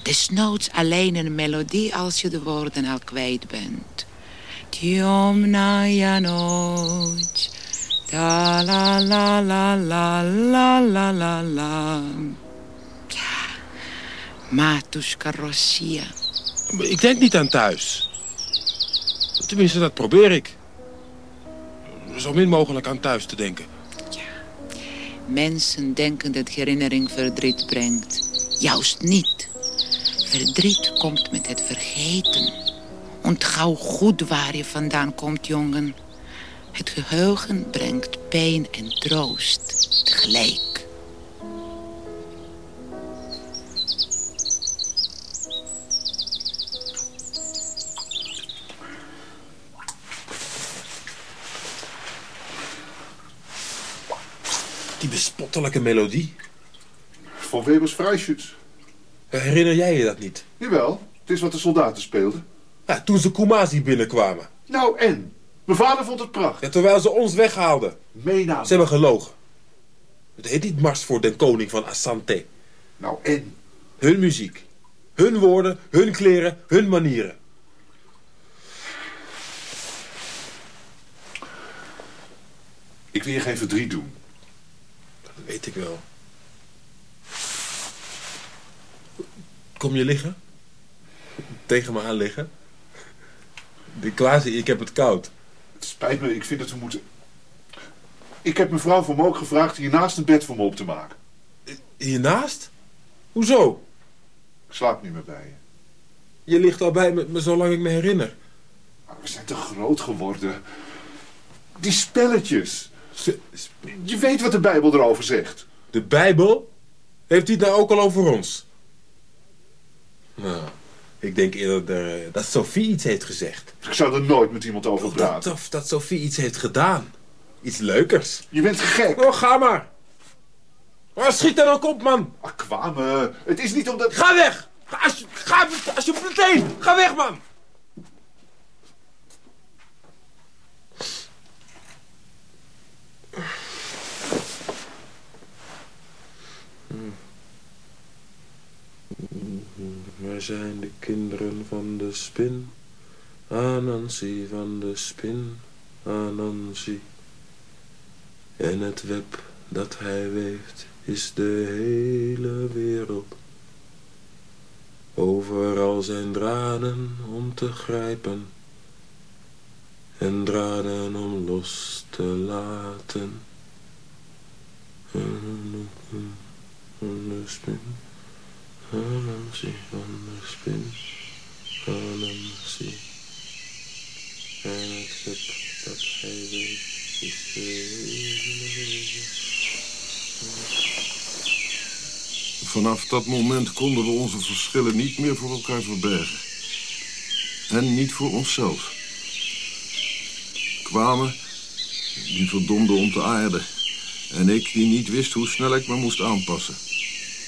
Speaker 17: Desnoods alleen een melodie als je de woorden al kwijt bent. Темная la la la la la la la la la. Matushka Rosia.
Speaker 13: Ik denk niet aan thuis. Tenminste, dat probeer ik. Zo min mogelijk aan thuis te denken. Ja.
Speaker 17: Mensen denken dat herinnering verdriet brengt. Juist niet. Verdriet komt met het vergeten. Onthoud goed waar je vandaan komt, jongen. Het geheugen brengt pijn en troost tegelijk.
Speaker 13: Die bespottelijke melodie.
Speaker 5: Van Webers Freischütz.
Speaker 13: Herinner jij je dat niet?
Speaker 5: Jawel, het is wat de soldaten speelden.
Speaker 13: Ja, toen ze Kumasi binnenkwamen.
Speaker 5: Nou en? Mijn vader vond het prachtig.
Speaker 13: Ja, terwijl ze ons weghaalden.
Speaker 5: Meenamen.
Speaker 13: Ze hebben gelogen. Het heet niet Mars voor den koning van Asante.
Speaker 5: Nou en?
Speaker 13: Hun muziek. Hun woorden, hun kleren, hun manieren.
Speaker 5: Ik wil je geen verdriet doen.
Speaker 13: Dat weet ik wel. Kom je liggen? Tegen me aan liggen? De Klaasie, ik heb het koud.
Speaker 5: Het spijt me, ik vind dat we moeten... Ik heb mevrouw Van Mook gevraagd hier naast een bed voor me op te maken.
Speaker 13: Hiernaast? Hoezo?
Speaker 5: Ik slaap niet meer bij je.
Speaker 13: Je ligt al bij me, me zolang ik me herinner.
Speaker 5: Maar we zijn te groot geworden. Die spelletjes. Je weet wat de Bijbel erover zegt.
Speaker 13: De Bijbel? Heeft hij het nou ook al over ons? Nou, ik denk eerder eh, dat Sophie iets heeft gezegd.
Speaker 5: Ik zou er nooit met iemand over praten.
Speaker 13: Of dat Sophie iets heeft gedaan. Iets leukers.
Speaker 5: Je bent gek.
Speaker 13: Oh, ga maar. Maar schiet er dan op, man.
Speaker 5: Ach, kwame. Het is niet omdat...
Speaker 13: Ga weg. Ga, als, ga alsjeblieft meteen. Ga weg, man. Wij zijn de kinderen van de spin. Anansi van de spin. Anansi. En het web dat hij weeft is de hele wereld. Overal zijn draden om te grijpen. En draden om los te laten. Spin. Anansi van de spin. Anansi. En web dat hij.
Speaker 5: Vanaf dat moment konden we onze verschillen niet meer voor elkaar verbergen. En niet voor onszelf. Kwamen, die verdomde om te aarde. En ik die niet wist hoe snel ik me moest aanpassen.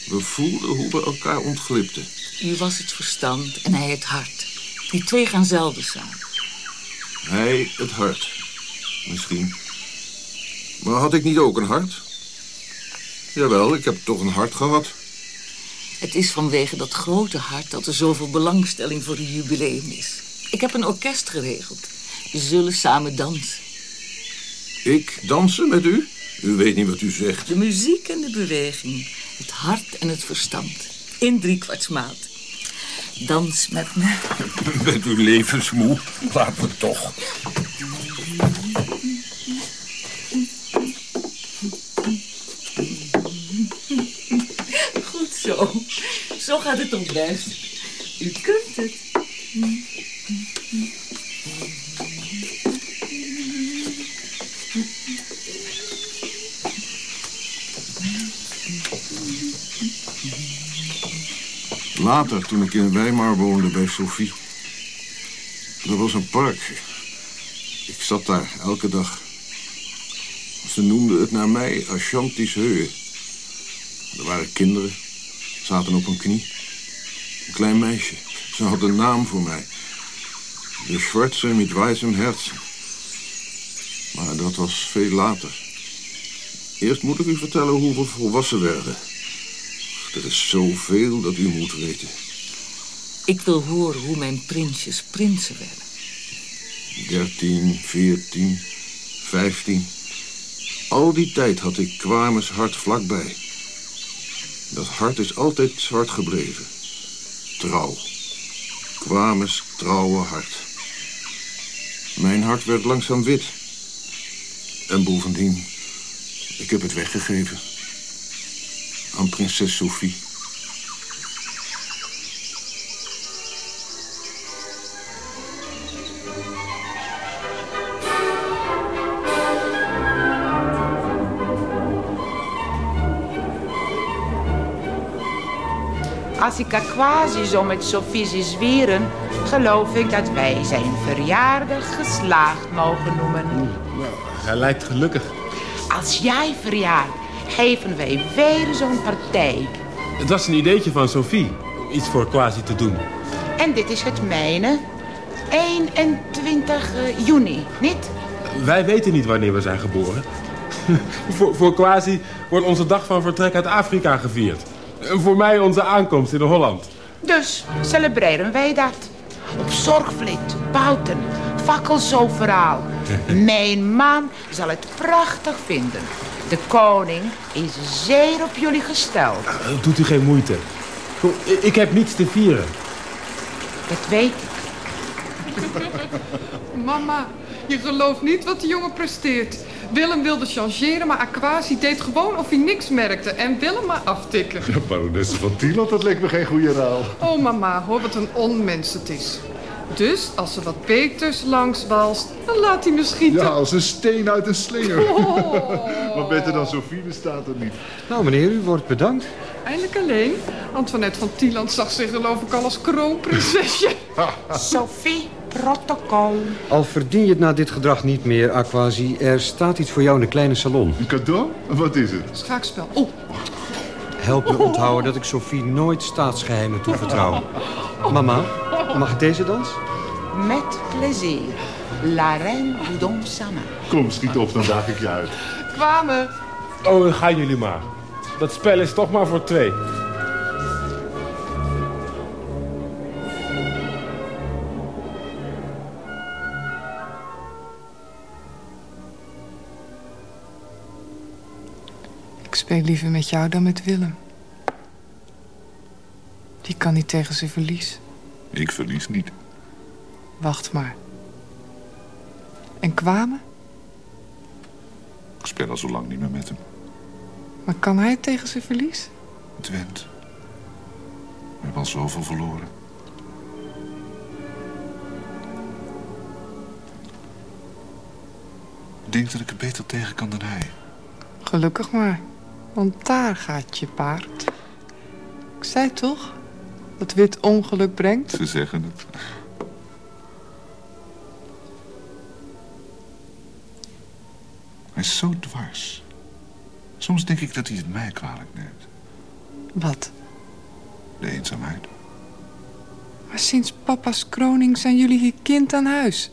Speaker 5: We voelden hoe we elkaar ontglipten.
Speaker 6: U was het verstand en hij het hart. Die twee gaan zelden samen.
Speaker 5: Hij het hart. Misschien. Maar had ik niet ook een hart? Jawel, ik heb toch een hart gehad.
Speaker 6: Het is vanwege dat grote hart dat er zoveel belangstelling voor het jubileum is. Ik heb een orkest geregeld. We zullen samen dansen.
Speaker 5: Ik dansen met u? U weet niet wat u zegt.
Speaker 6: De muziek en de beweging. Het hart en het verstand. In driekwartsmaat. Dans met me.
Speaker 5: Bent u levensmoe? Laat me toch.
Speaker 6: Goed zo. Zo gaat het ook best. U kunt het.
Speaker 5: Later, toen ik in Weimar woonde bij Sophie. Er was een park. Ik zat daar elke dag. Ze noemden het naar mij Ashanti's Heu. Er waren kinderen, zaten op een knie. Een klein meisje. Ze had een naam voor mij. De Schwarze met wijzem herzen. Maar dat was veel later. Eerst moet ik u vertellen hoe we volwassen werden. Er is zoveel dat u moet weten.
Speaker 6: Ik wil horen hoe mijn prinsjes prinsen werden.
Speaker 5: 13, 14, 15. Al die tijd had ik Kwames hart vlakbij. Dat hart is altijd zwart gebleven. Trouw. Kwames trouwe hart. Mijn hart werd langzaam wit. En bovendien, ik heb het weggegeven. Aan prinses Sophie.
Speaker 17: Als ik quasi zo met Sophie zie zwieren, geloof ik dat wij zijn verjaardag geslaagd mogen noemen.
Speaker 13: Nou, hij lijkt gelukkig.
Speaker 17: Als jij verjaart, geven wij weer zo'n partij.
Speaker 13: Het was een ideetje van Sophie iets voor Quasi te doen.
Speaker 17: En dit is het mijne. 21 juni, niet?
Speaker 13: Wij weten niet wanneer we zijn geboren. voor, voor Quasi wordt onze dag van vertrek uit Afrika gevierd. En voor mij onze aankomst in Holland.
Speaker 17: Dus celebreren wij dat. Op zorgvliet, bouten, fakkels overal. Mijn man zal het prachtig vinden. De koning is zeer op jullie gesteld.
Speaker 13: Eh, Doet u geen moeite. Ik heb niets te vieren.
Speaker 17: Dat weet ik.
Speaker 18: Mama, je gelooft niet wat de jongen presteert. Willem wilde changeren, maar Aquasi deed gewoon of hij niks merkte. En Willem maar aftikken.
Speaker 10: Ja, baronesse van Tieland, dat leek me geen goede ruil.
Speaker 18: Oh mama, hoor wat een onmens het is. Dus als er wat beters langs walst, dan laat hij me schieten.
Speaker 10: Ja, als een steen uit een slinger.
Speaker 18: Oh.
Speaker 10: Wat beter dan Sophie bestaat er niet.
Speaker 21: Nou, meneer, u wordt bedankt.
Speaker 18: Eindelijk alleen. Antoinette van Tieland zag zich geloof ik al als kroonprinsesje.
Speaker 17: Sophie, protocol.
Speaker 21: Al verdien je het na dit gedrag niet meer, Aquasi. Er staat iets voor jou in de kleine salon.
Speaker 10: Een cadeau? Wat is het?
Speaker 18: Schaakspel. Oh,
Speaker 21: Help me onthouden dat ik Sophie nooit staatsgeheimen toevertrouw. Mama, mag ik deze dans?
Speaker 17: Met plezier. La reine Boudon Sama.
Speaker 10: Kom, schiet op, dan daag ik je uit.
Speaker 18: kwamen.
Speaker 13: Oh, gaan jullie maar. Dat spel is toch maar voor twee.
Speaker 18: Ik speel liever met jou dan met Willem. Die kan niet tegen zijn verlies.
Speaker 10: Ik verlies niet.
Speaker 18: Wacht maar. En kwamen?
Speaker 10: Ik speel al zo lang niet meer met hem.
Speaker 18: Maar kan hij tegen zijn verlies?
Speaker 10: Het went. We hebben al zoveel verloren. Ik denk dat ik er beter tegen kan dan hij.
Speaker 18: Gelukkig maar. Want daar gaat je paard. Ik zei toch? Dat wit ongeluk brengt.
Speaker 10: Ze zeggen het. Hij is zo dwars. Soms denk ik dat hij het mij kwalijk neemt.
Speaker 18: Wat?
Speaker 10: De eenzaamheid.
Speaker 18: Maar sinds papa's kroning zijn jullie hier kind aan huis.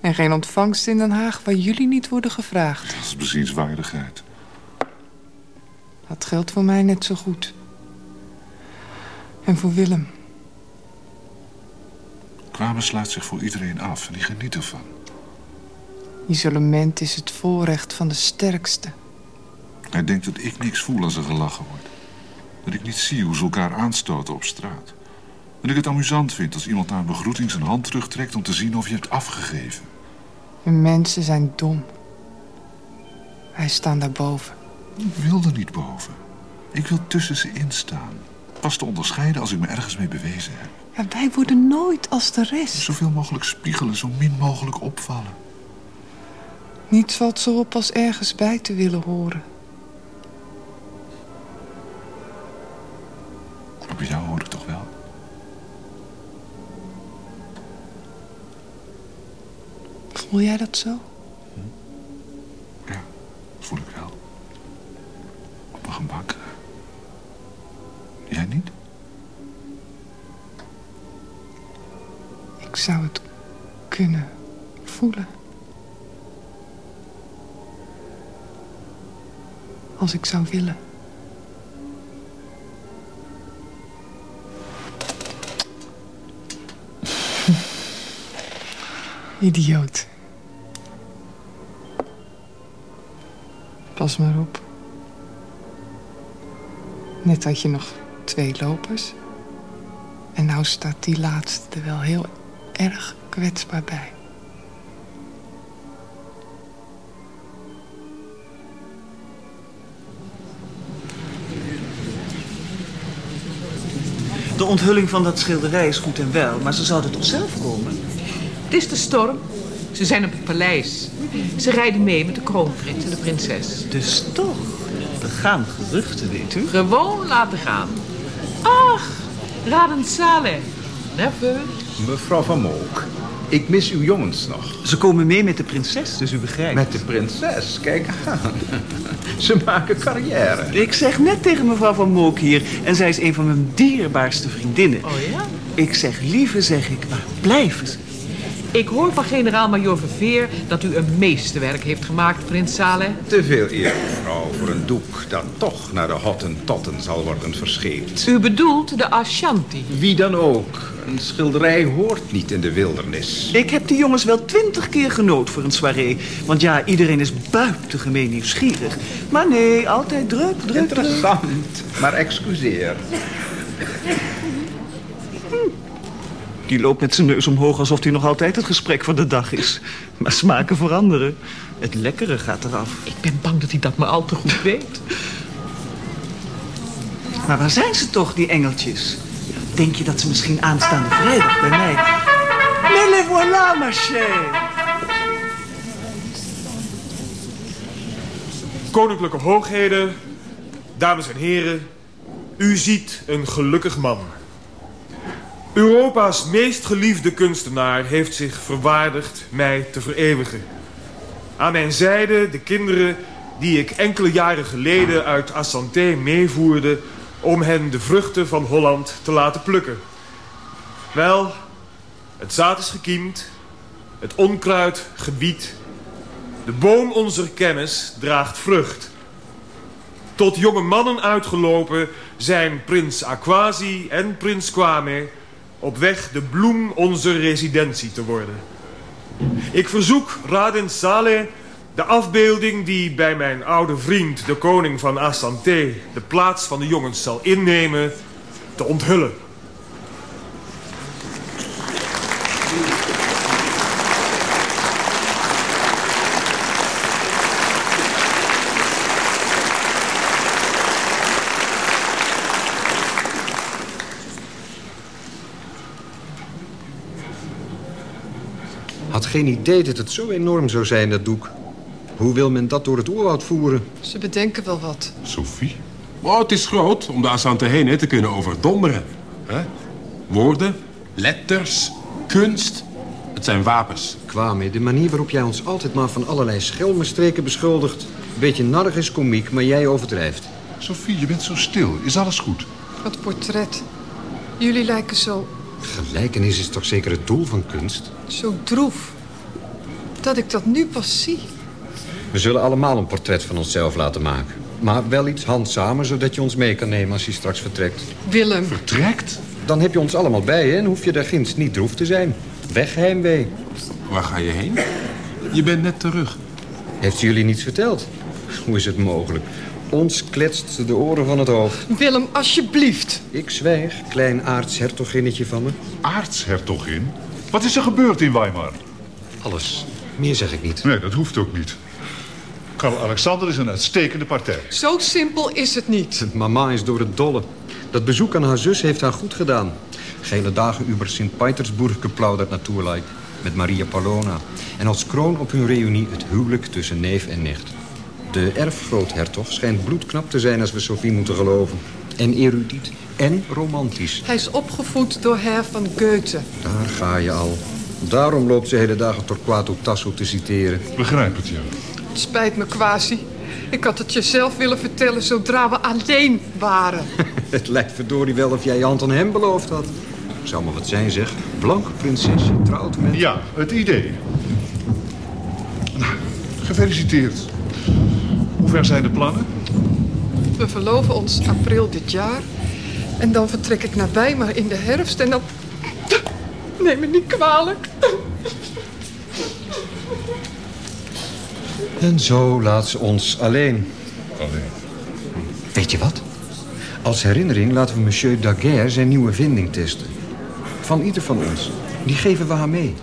Speaker 18: En geen ontvangst in Den Haag waar jullie niet worden gevraagd.
Speaker 10: Dat is bezienswaardigheid.
Speaker 18: Dat geldt voor mij net zo goed. En voor Willem.
Speaker 10: Kwamen sluit zich voor iedereen af en die geniet ervan.
Speaker 18: Isolement is het voorrecht van de sterkste.
Speaker 10: Hij denkt dat ik niks voel als er gelachen wordt. Dat ik niet zie hoe ze elkaar aanstoten op straat. Dat ik het amusant vind als iemand na een begroeting zijn hand terugtrekt om te zien of je hebt afgegeven.
Speaker 18: En mensen zijn dom. Wij staan daarboven.
Speaker 10: Ik wil er niet boven. Ik wil tussen ze in staan. Pas te onderscheiden als ik me ergens mee bewezen heb.
Speaker 18: Ja, wij worden nooit als de rest.
Speaker 10: Zoveel mogelijk spiegelen, zo min mogelijk opvallen.
Speaker 18: Niets valt zo op als ergens bij te willen horen.
Speaker 10: Maar bij jou hoor ik toch wel.
Speaker 18: Voel jij dat zo?
Speaker 10: Ja, voel ik wel. Op mijn gemak.
Speaker 18: Zou het kunnen voelen. Als ik zou willen. Idioot. Pas maar op. Net had je nog twee lopers. En nou staat die laatste wel heel erg kwetsbaar bij.
Speaker 22: De onthulling van dat schilderij is goed en wel, maar ze zouden toch zelf komen?
Speaker 9: Het is de storm. Ze zijn op het paleis. Ze rijden mee met de kroonprins en de prinses.
Speaker 22: Dus toch, er gaan geruchten, weet u.
Speaker 9: Gewoon laten gaan. Ach, Raden Saleh. Neffe.
Speaker 7: Mevrouw Van Mook, ik mis uw jongens nog.
Speaker 22: Ze komen mee met de prinses, dus u begrijpt.
Speaker 7: Met de prinses, kijk aan. Ze maken carrière.
Speaker 22: Ik zeg net tegen mevrouw Van Mook hier, en zij is een van mijn dierbaarste vriendinnen.
Speaker 9: Oh ja?
Speaker 22: Ik zeg, lieve zeg ik, waar blijven ze?
Speaker 9: Ik hoor van generaal-majoor Verveer dat u een meesterwerk heeft gemaakt, prins Saleh.
Speaker 16: Te veel eer, mevrouw, voor een doek dat toch naar de Hottentotten zal worden verscheept.
Speaker 9: U bedoelt de Ashanti.
Speaker 16: Wie dan ook. Een schilderij hoort niet in de wildernis.
Speaker 22: Ik heb die jongens wel twintig keer genood voor een soirée. Want ja, iedereen is buitengemeen nieuwsgierig. Maar nee, altijd druk, druk,
Speaker 16: Interessant, maar excuseer.
Speaker 22: Die loopt met zijn neus omhoog alsof hij nog altijd het gesprek van de dag is. Maar smaken veranderen. Het lekkere gaat eraf.
Speaker 9: Ik ben bang dat hij dat maar al te goed weet.
Speaker 22: Maar waar zijn ze toch, die engeltjes? Denk je dat ze misschien aanstaande vrijdag bij mij... Mais les voilà, ma chère!
Speaker 11: Koninklijke hoogheden, dames en heren, u ziet een gelukkig man. Europa's meest geliefde kunstenaar heeft zich verwaardigd mij te vereeuwigen. Aan mijn zijde de kinderen die ik enkele jaren geleden uit Assanté meevoerde... om hen de vruchten van Holland te laten plukken. Wel, het zaad is gekiemd, het onkruid gebiedt... de boom onze kennis draagt vrucht... Tot jonge mannen uitgelopen zijn prins Aquasi en prins Kwame... op weg de bloem onze residentie te worden. Ik verzoek Raden Saleh de afbeelding die bij mijn oude vriend... de koning van Asante de plaats van de jongens zal innemen... te onthullen.
Speaker 21: Had geen idee dat het zo enorm zou zijn, dat doek. Hoe wil men dat door het oerwoud voeren?
Speaker 18: Ze bedenken wel wat.
Speaker 13: Sophie? Oh, het is groot om de Asante heen hè, te kunnen overdonderen. Hè? Woorden, letters, kunst. Het zijn wapens.
Speaker 21: Kwame, de manier waarop jij ons altijd maar van allerlei schelmenstreken beschuldigt. Beetje narrig is komiek, maar jij overdrijft.
Speaker 10: Sophie, je bent zo stil. Is alles goed?
Speaker 18: Het portret. Jullie lijken zo,
Speaker 21: Gelijkenis is toch zeker het doel van kunst?
Speaker 18: zo droef. Dat ik dat nu pas zie.
Speaker 21: We zullen allemaal een portret van onszelf laten maken. Maar wel iets handzamer, zodat je ons mee kan nemen als je straks vertrekt.
Speaker 18: Willem.
Speaker 21: Vertrekt? Dan heb je ons allemaal bij je en hoef je daar ginds niet droef te zijn. Weg, heimwee.
Speaker 13: Waar ga je heen? Je bent net terug.
Speaker 21: Heeft ze jullie niets verteld? Hoe is het mogelijk? Ons kletst ze de oren van het hoofd.
Speaker 18: Willem, alsjeblieft.
Speaker 21: Ik zwijg, klein aartshertoginnetje van me.
Speaker 10: Aartshertogin? Wat is er gebeurd in Weimar?
Speaker 21: Alles. Meer zeg ik niet.
Speaker 10: Nee, dat hoeft ook niet. Karl Alexander is een uitstekende partij.
Speaker 18: Zo simpel is het niet.
Speaker 21: Mama is door het dolle. Dat bezoek aan haar zus heeft haar goed gedaan. Gele dagen über Sint-Petersburg geplauderd natuurlijk. Met Maria Palona. En als kroon op hun reunie het huwelijk tussen neef en nicht. De erfgroothertog schijnt bloedknap te zijn als we Sophie moeten geloven. En erudiet en romantisch.
Speaker 18: Hij is opgevoed door Herr van Goethe.
Speaker 21: Daar ga je al. Daarom loopt ze hele dagen Torquato Tasso te citeren.
Speaker 10: Begrijp het, ja.
Speaker 18: Het spijt me, Quasi. Ik had het je zelf willen vertellen zodra we alleen waren.
Speaker 21: Het lijkt verdorie wel of jij je hand aan hem beloofd had. Zou maar wat zijn, zeg. Blanke prinses, je trouwt met...
Speaker 10: Ja, het idee. Nou, gefeliciteerd. Hoe ver zijn de plannen?
Speaker 18: We verloven ons april dit jaar. En dan vertrek ik naar Weimar in de herfst en dan... Neem me niet kwalijk.
Speaker 21: En zo laat ze ons alleen.
Speaker 10: Alleen.
Speaker 21: Weet je wat? Als herinnering laten we monsieur Daguerre zijn nieuwe vinding testen. Van ieder van ons. Die geven we haar mee.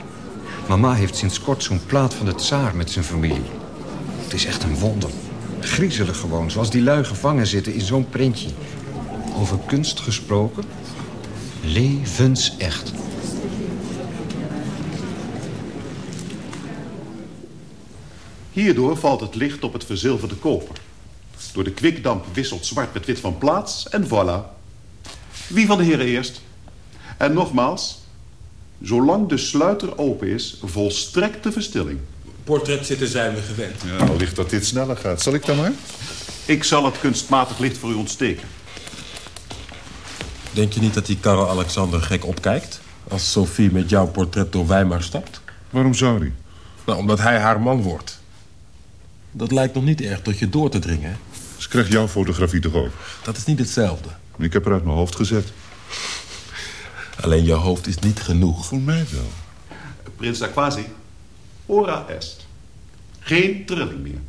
Speaker 21: Mama heeft sinds kort zo'n plaat van de tsaar met zijn familie. Het is echt een wonder. Griezelig gewoon, zoals die lui gevangen zitten in zo'n printje. Over kunst gesproken. Levensecht.
Speaker 14: Hierdoor valt het licht op het verzilverde koper. Door de kwikdamp wisselt zwart met wit van plaats en voilà. Wie van de heren eerst? En nogmaals, zolang de sluiter open is, volstrekt de verstilling.
Speaker 13: Portret zitten zijn we gewend.
Speaker 10: Ja, wellicht dat dit sneller gaat. Zal ik dan maar?
Speaker 14: Ik zal het kunstmatig licht voor u ontsteken.
Speaker 13: Denk je niet dat die Karel Alexander gek opkijkt? Als Sophie met jouw portret door Weimar stapt?
Speaker 10: Waarom zou hij?
Speaker 13: Nou, omdat hij haar man wordt. Dat lijkt nog niet erg tot je door te dringen, hè?
Speaker 10: Ze krijgt jouw fotografie toch ook?
Speaker 13: Dat is niet hetzelfde.
Speaker 10: Ik heb haar uit mijn hoofd gezet.
Speaker 13: Alleen je hoofd is niet genoeg.
Speaker 10: Voor mij wel.
Speaker 14: Prins Aquasi, ora est. Geen trilling meer.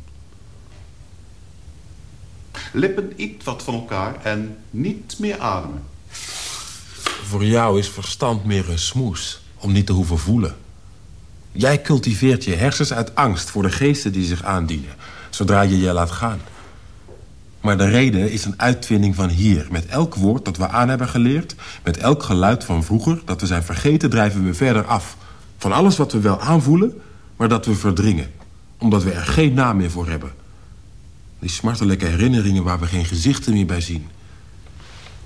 Speaker 14: Lippen iets wat van elkaar en niet meer ademen.
Speaker 13: Voor jou is verstand meer een smoes. Om niet te hoeven voelen. Jij cultiveert je hersens uit angst voor de geesten die zich aandienen. Zodra je je laat gaan. Maar de reden is een uitvinding van hier. Met elk woord dat we aan hebben geleerd... met elk geluid van vroeger dat we zijn vergeten... drijven we verder af. Van alles wat we wel aanvoelen, maar dat we verdringen. Omdat we er geen naam meer voor hebben. Die smartelijke herinneringen waar we geen gezichten meer bij zien.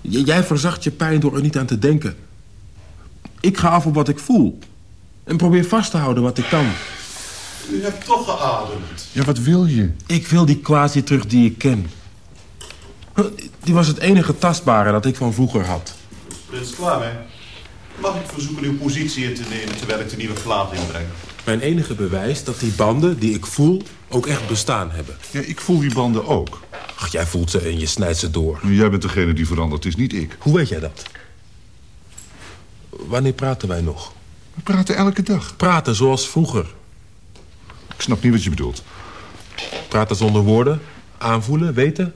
Speaker 13: Jij verzacht je pijn door er niet aan te denken. Ik ga af op wat ik voel. En probeer vast te houden wat ik kan.
Speaker 14: U hebt toch geademd.
Speaker 10: Ja, wat wil je?
Speaker 13: Ik wil die quasi terug die ik ken. Die was het enige tastbare dat ik van vroeger had.
Speaker 14: Prins Kwame, mag ik verzoeken uw positie in te nemen terwijl ik de nieuwe plaat inbreng?
Speaker 13: Mijn enige bewijs dat die banden die ik voel ook echt bestaan hebben.
Speaker 10: Ja, ik voel die banden ook.
Speaker 13: Ach, jij voelt ze en je snijdt ze door.
Speaker 10: Jij bent degene die veranderd is, niet ik.
Speaker 13: Hoe weet jij dat? Wanneer praten wij nog?
Speaker 10: We praten elke dag.
Speaker 13: Praten zoals vroeger.
Speaker 10: Ik snap niet wat je bedoelt.
Speaker 13: Praten zonder woorden, aanvoelen, weten.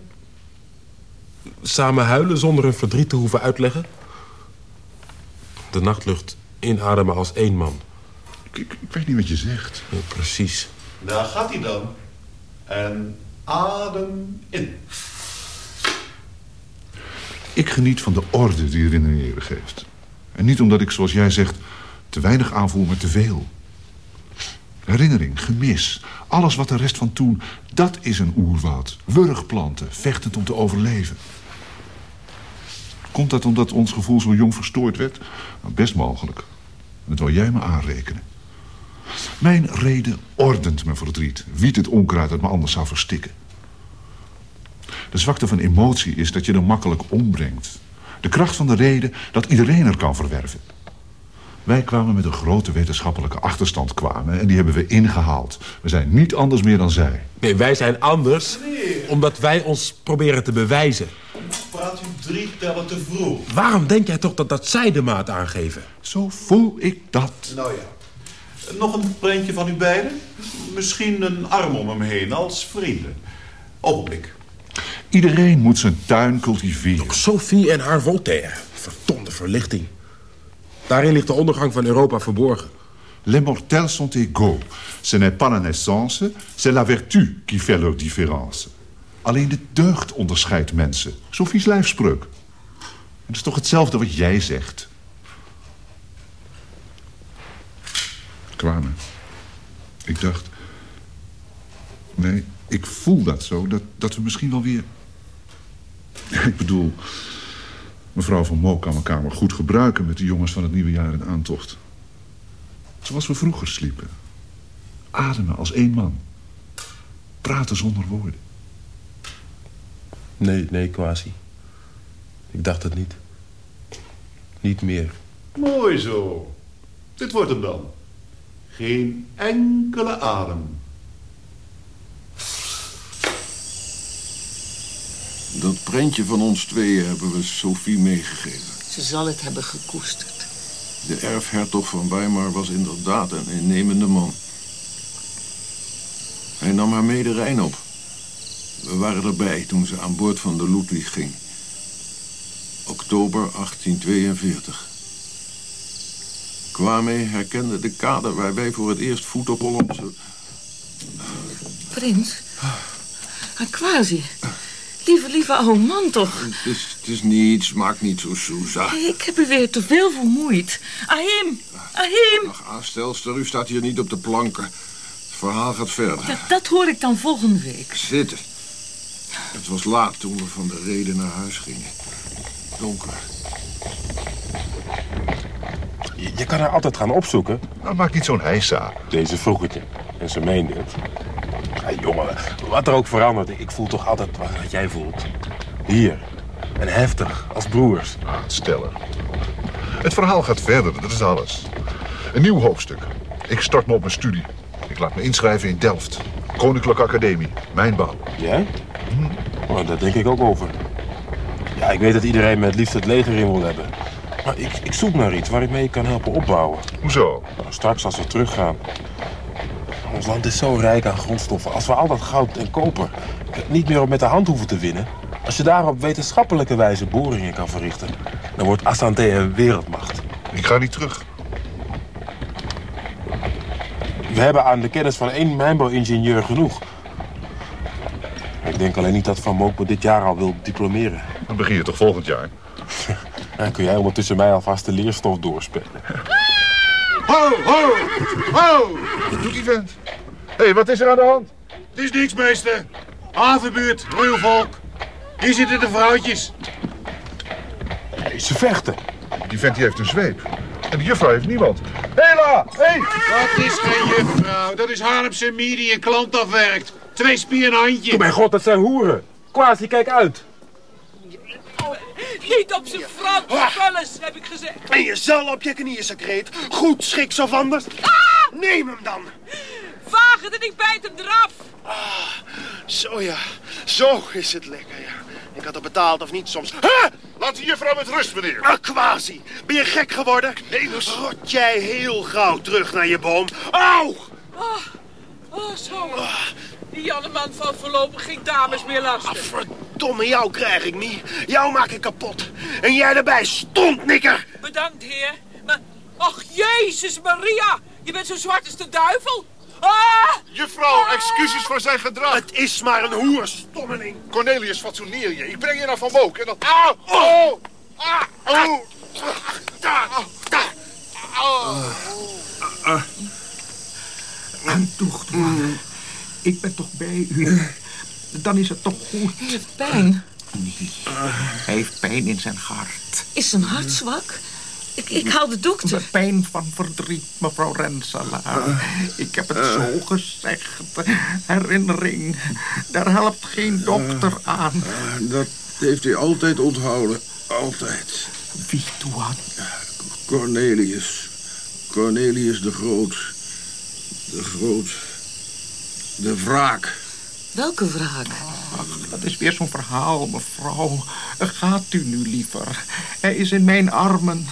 Speaker 13: Samen huilen zonder hun verdriet te hoeven uitleggen. De nachtlucht inademen als één man.
Speaker 10: Ik, ik, ik weet niet wat je zegt.
Speaker 13: Ja, precies.
Speaker 14: Daar gaat hij dan. En adem in.
Speaker 10: Ik geniet van de orde die herinneringen geeft. En niet omdat ik, zoals jij zegt, te weinig aanvoel, maar te veel. Herinnering, gemis, alles wat de rest van toen, dat is een oerwoud. Wurgplanten, vechtend om te overleven. Komt dat omdat ons gevoel zo jong verstoord werd? Nou, best mogelijk. Dat wil jij me aanrekenen. Mijn reden ordent mijn verdriet. Wiet het onkruid dat me anders zou verstikken. De zwakte van emotie is dat je er makkelijk ombrengt. De kracht van de reden dat iedereen er kan verwerven. Wij kwamen met een grote wetenschappelijke achterstand kwamen en die hebben we ingehaald. We zijn niet anders meer dan zij.
Speaker 13: Nee, wij zijn anders omdat wij ons proberen te bewijzen.
Speaker 14: Praat u drie tellen te vroeg.
Speaker 13: Waarom denk jij toch dat dat zij de maat aangeven?
Speaker 10: Zo voel ik dat.
Speaker 14: Nou ja. Nog een prentje van u beiden? Misschien een arm om hem heen als vrienden. Ogenblik.
Speaker 10: Iedereen moet zijn tuin cultiveren.
Speaker 13: Sophie en haar Voltaire. Verdomde verlichting. Daarin ligt de ondergang van Europa verborgen.
Speaker 10: Les mortels sont égaux. Ce n'est pas la naissance, c'est la vertu qui fait leur différence. Alleen de deugd onderscheidt mensen. Sophie's lijfspreuk. Het is toch hetzelfde wat jij zegt? Kwamen. Ik dacht... Nee, ik voel dat zo, dat, dat we misschien wel weer... Ik bedoel, mevrouw van Mo kan mijn kamer goed gebruiken... met de jongens van het nieuwe jaar in aantocht. Zoals we vroeger sliepen. Ademen als één man. Praten zonder woorden.
Speaker 13: Nee, nee, quasi. Ik dacht het niet. Niet meer.
Speaker 14: Mooi zo. Dit wordt hem dan. Geen enkele adem.
Speaker 5: Dat prentje van ons tweeën hebben we Sophie meegegeven.
Speaker 6: Ze zal het hebben gekoesterd.
Speaker 5: De erfhertog van Weimar was inderdaad een innemende man. Hij nam haar mee de Rijn op. We waren erbij toen ze aan boord van de Ludwig ging. Oktober 1842. Kwame herkende de kade waar wij voor het eerst voet op Hollandse...
Speaker 6: Prins? Aquasi. Lieve, lieve oude man toch.
Speaker 5: Het is, het is niets, maak niet zo soeza.
Speaker 6: Ik heb u weer te veel vermoeid. Ahim, Ahim.
Speaker 5: Ach, aanstelster, u staat hier niet op de planken. Het verhaal gaat verder.
Speaker 6: Dat, dat hoor ik dan volgende week.
Speaker 5: Zitten. Het was laat toen we van de reden naar huis gingen. Donker.
Speaker 13: Je, je kan haar altijd gaan opzoeken.
Speaker 10: Nou, maak niet zo'n heisa.
Speaker 13: Deze vroeg het je. En ze meende het. Jongen, wat er ook verandert, ik voel toch altijd wat jij voelt. Hier. En heftig, als broers.
Speaker 10: Stellig. Het verhaal gaat verder, dat is alles. Een nieuw hoofdstuk. Ik start me op mijn studie. Ik laat me inschrijven in Delft. Koninklijke Academie, mijnbouw.
Speaker 13: Jij? Oh, daar denk ik ook over. Ja, ik weet dat iedereen me het liefst het leger in wil hebben. Maar ik, ik zoek naar iets waar ik mee kan helpen opbouwen.
Speaker 10: Hoezo?
Speaker 13: Nou, straks als we teruggaan. Ons land is zo rijk aan grondstoffen. Als we al dat goud en koper niet meer op met de hand hoeven te winnen... als je daar op wetenschappelijke wijze boringen kan verrichten... dan wordt Asante een wereldmacht.
Speaker 10: Ik ga niet terug.
Speaker 13: We hebben aan de kennis van één mijnbouwingenieur genoeg. Ik denk alleen niet dat Van Mookpo dit jaar al wil diplomeren.
Speaker 10: Dan begin je toch volgend jaar?
Speaker 13: Dan kun jij ondertussen mij alvast de leerstof doorspelen.
Speaker 23: Ho, ho, ho! Wat doet die vent? Hé, hey, wat is er aan de hand?
Speaker 24: Het is niks, meester. Havenbuurt, roeilvolk. Hier zitten de vrouwtjes.
Speaker 13: Hey, ze vechten.
Speaker 10: Die vent die heeft een zweep. En de juffrouw heeft niemand. Hela, hé! Hey.
Speaker 24: Dat is geen juffrouw. Dat is Harmse Mie die een klant afwerkt. Twee spier een handje.
Speaker 13: Oh mijn god, dat zijn hoeren. Quasi, kijk uit.
Speaker 25: Niet op zijn Frans spullen, heb ik gezegd.
Speaker 11: En je zal op je knieën, secreet. Goed schiks of anders.
Speaker 25: Ah!
Speaker 11: Neem hem dan.
Speaker 25: Wagen en ik bijt hem eraf.
Speaker 11: Zo ja, zo is het lekker, ja. Ik had er betaald of niet soms. Ha!
Speaker 10: Laat die juffrouw met rust, meneer.
Speaker 11: Ah, quasi. Ben je gek geworden? Nee, dus... Rot jij heel gauw terug naar je boom. Auw!
Speaker 25: Oh, oh zo. Die Janneman van voorlopig geen dames meer lastig.
Speaker 11: Verdomme, jou krijg ik niet. Jou maak ik kapot. En jij erbij, stontnikker.
Speaker 25: Bedankt, heer. Maar, ach, Jezus Maria. Je bent zo zwart als de duivel. Ah!
Speaker 10: Juffrouw, excuses voor zijn gedrag.
Speaker 11: Het is maar een hoer, stommeling.
Speaker 10: Cornelius, fatsoeneer je. Ik breng je naar Van Mook en dan... Auw! Oh! Ah! Oh!
Speaker 11: Daar! Daar!
Speaker 7: Aantocht, man. Ik ben toch bij u. Dan is het toch goed.
Speaker 6: Hij heeft pijn.
Speaker 7: Nee, hij heeft pijn in zijn hart.
Speaker 6: Is zijn hart zwak? Ik, ik haal de dokter.
Speaker 7: De pijn van verdriet, mevrouw Renselaar. Ik heb het zo gezegd. Herinnering. Daar helpt geen dokter aan.
Speaker 5: Dat heeft hij altijd onthouden. Altijd.
Speaker 7: Wie, Toan?
Speaker 5: Cornelius. Cornelius de Groot. De Groot. De wraak.
Speaker 6: Welke wraak?
Speaker 7: Ach, dat is weer zo'n verhaal, mevrouw. Gaat u nu liever. Hij is in mijn armen.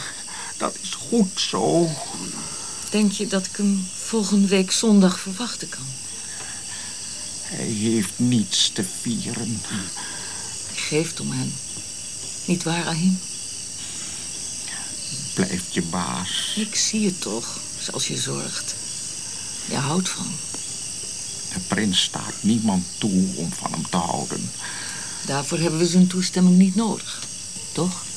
Speaker 7: Dat is goed zo.
Speaker 6: Denk je dat ik hem volgende week zondag verwachten kan?
Speaker 7: Hij heeft niets te vieren.
Speaker 6: Je geeft om hem. Niet waar, Ahim?
Speaker 7: Blijf je baas.
Speaker 6: Ik zie het toch, zoals je zorgt. Je houdt van.
Speaker 7: De prins staat niemand toe om van hem te houden.
Speaker 6: Daarvoor hebben we zijn toestemming niet nodig. Toch?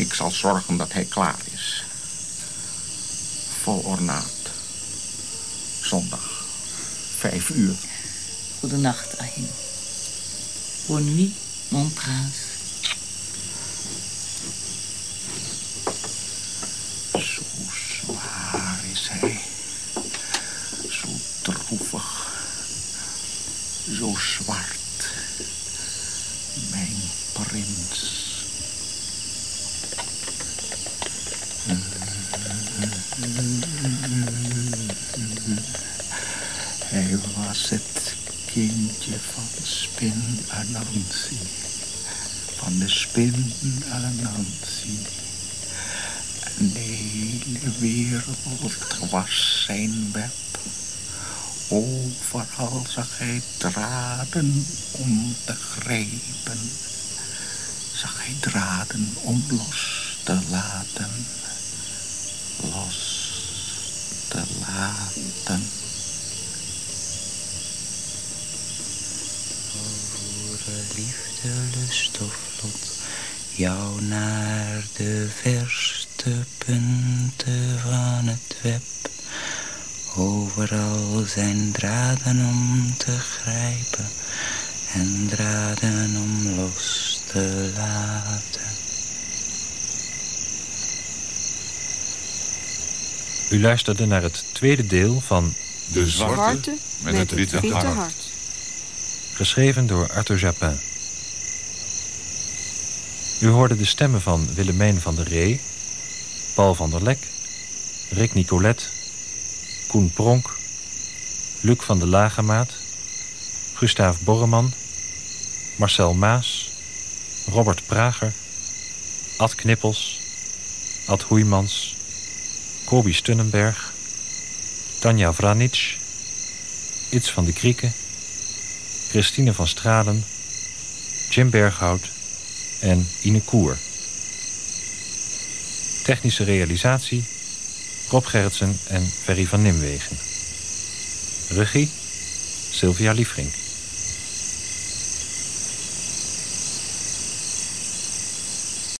Speaker 7: Ik zal zorgen dat hij klaar is. Vol ornaat. Zondag. Vijf uur.
Speaker 6: Goedenacht, Ahim. Bonne nuit, mon prince.
Speaker 7: Zo zwaar is hij. Zo droevig. Zo zwart. Mijn prins. Hij was het kindje van Spin Anansi. Van de Spin Anansi. En de hele wereld was zijn web. Overal zag hij draden om te grijpen. Zag hij draden om los te laten. Los te laten.
Speaker 26: Voeren liefde, lust of lot jou naar de verste punten van het web. Overal zijn draden om te grijpen en draden om los te laten.
Speaker 27: U luisterde naar het tweede deel van
Speaker 10: De Zwarte met het witte hart.
Speaker 27: Geschreven door Arthur Japin. U hoorde de stemmen van Willemijn van der Ree, Paul van der Lek, Rick Nicolet, Koen Pronk, Luc van de Lagemaat, Gustaaf Borreman, Marcel Maas, Robert Prager, Ad Knippels, Ad Hoeimans, Kobi Stunnenberg, Tanja Vranic, Its van de Krieken, Christine van Stralen, Jim Berghout en Ine Koer. Technische realisatie Rob Gerritsen en Ferry van Nimwegen. Regie Sylvia Liefrink.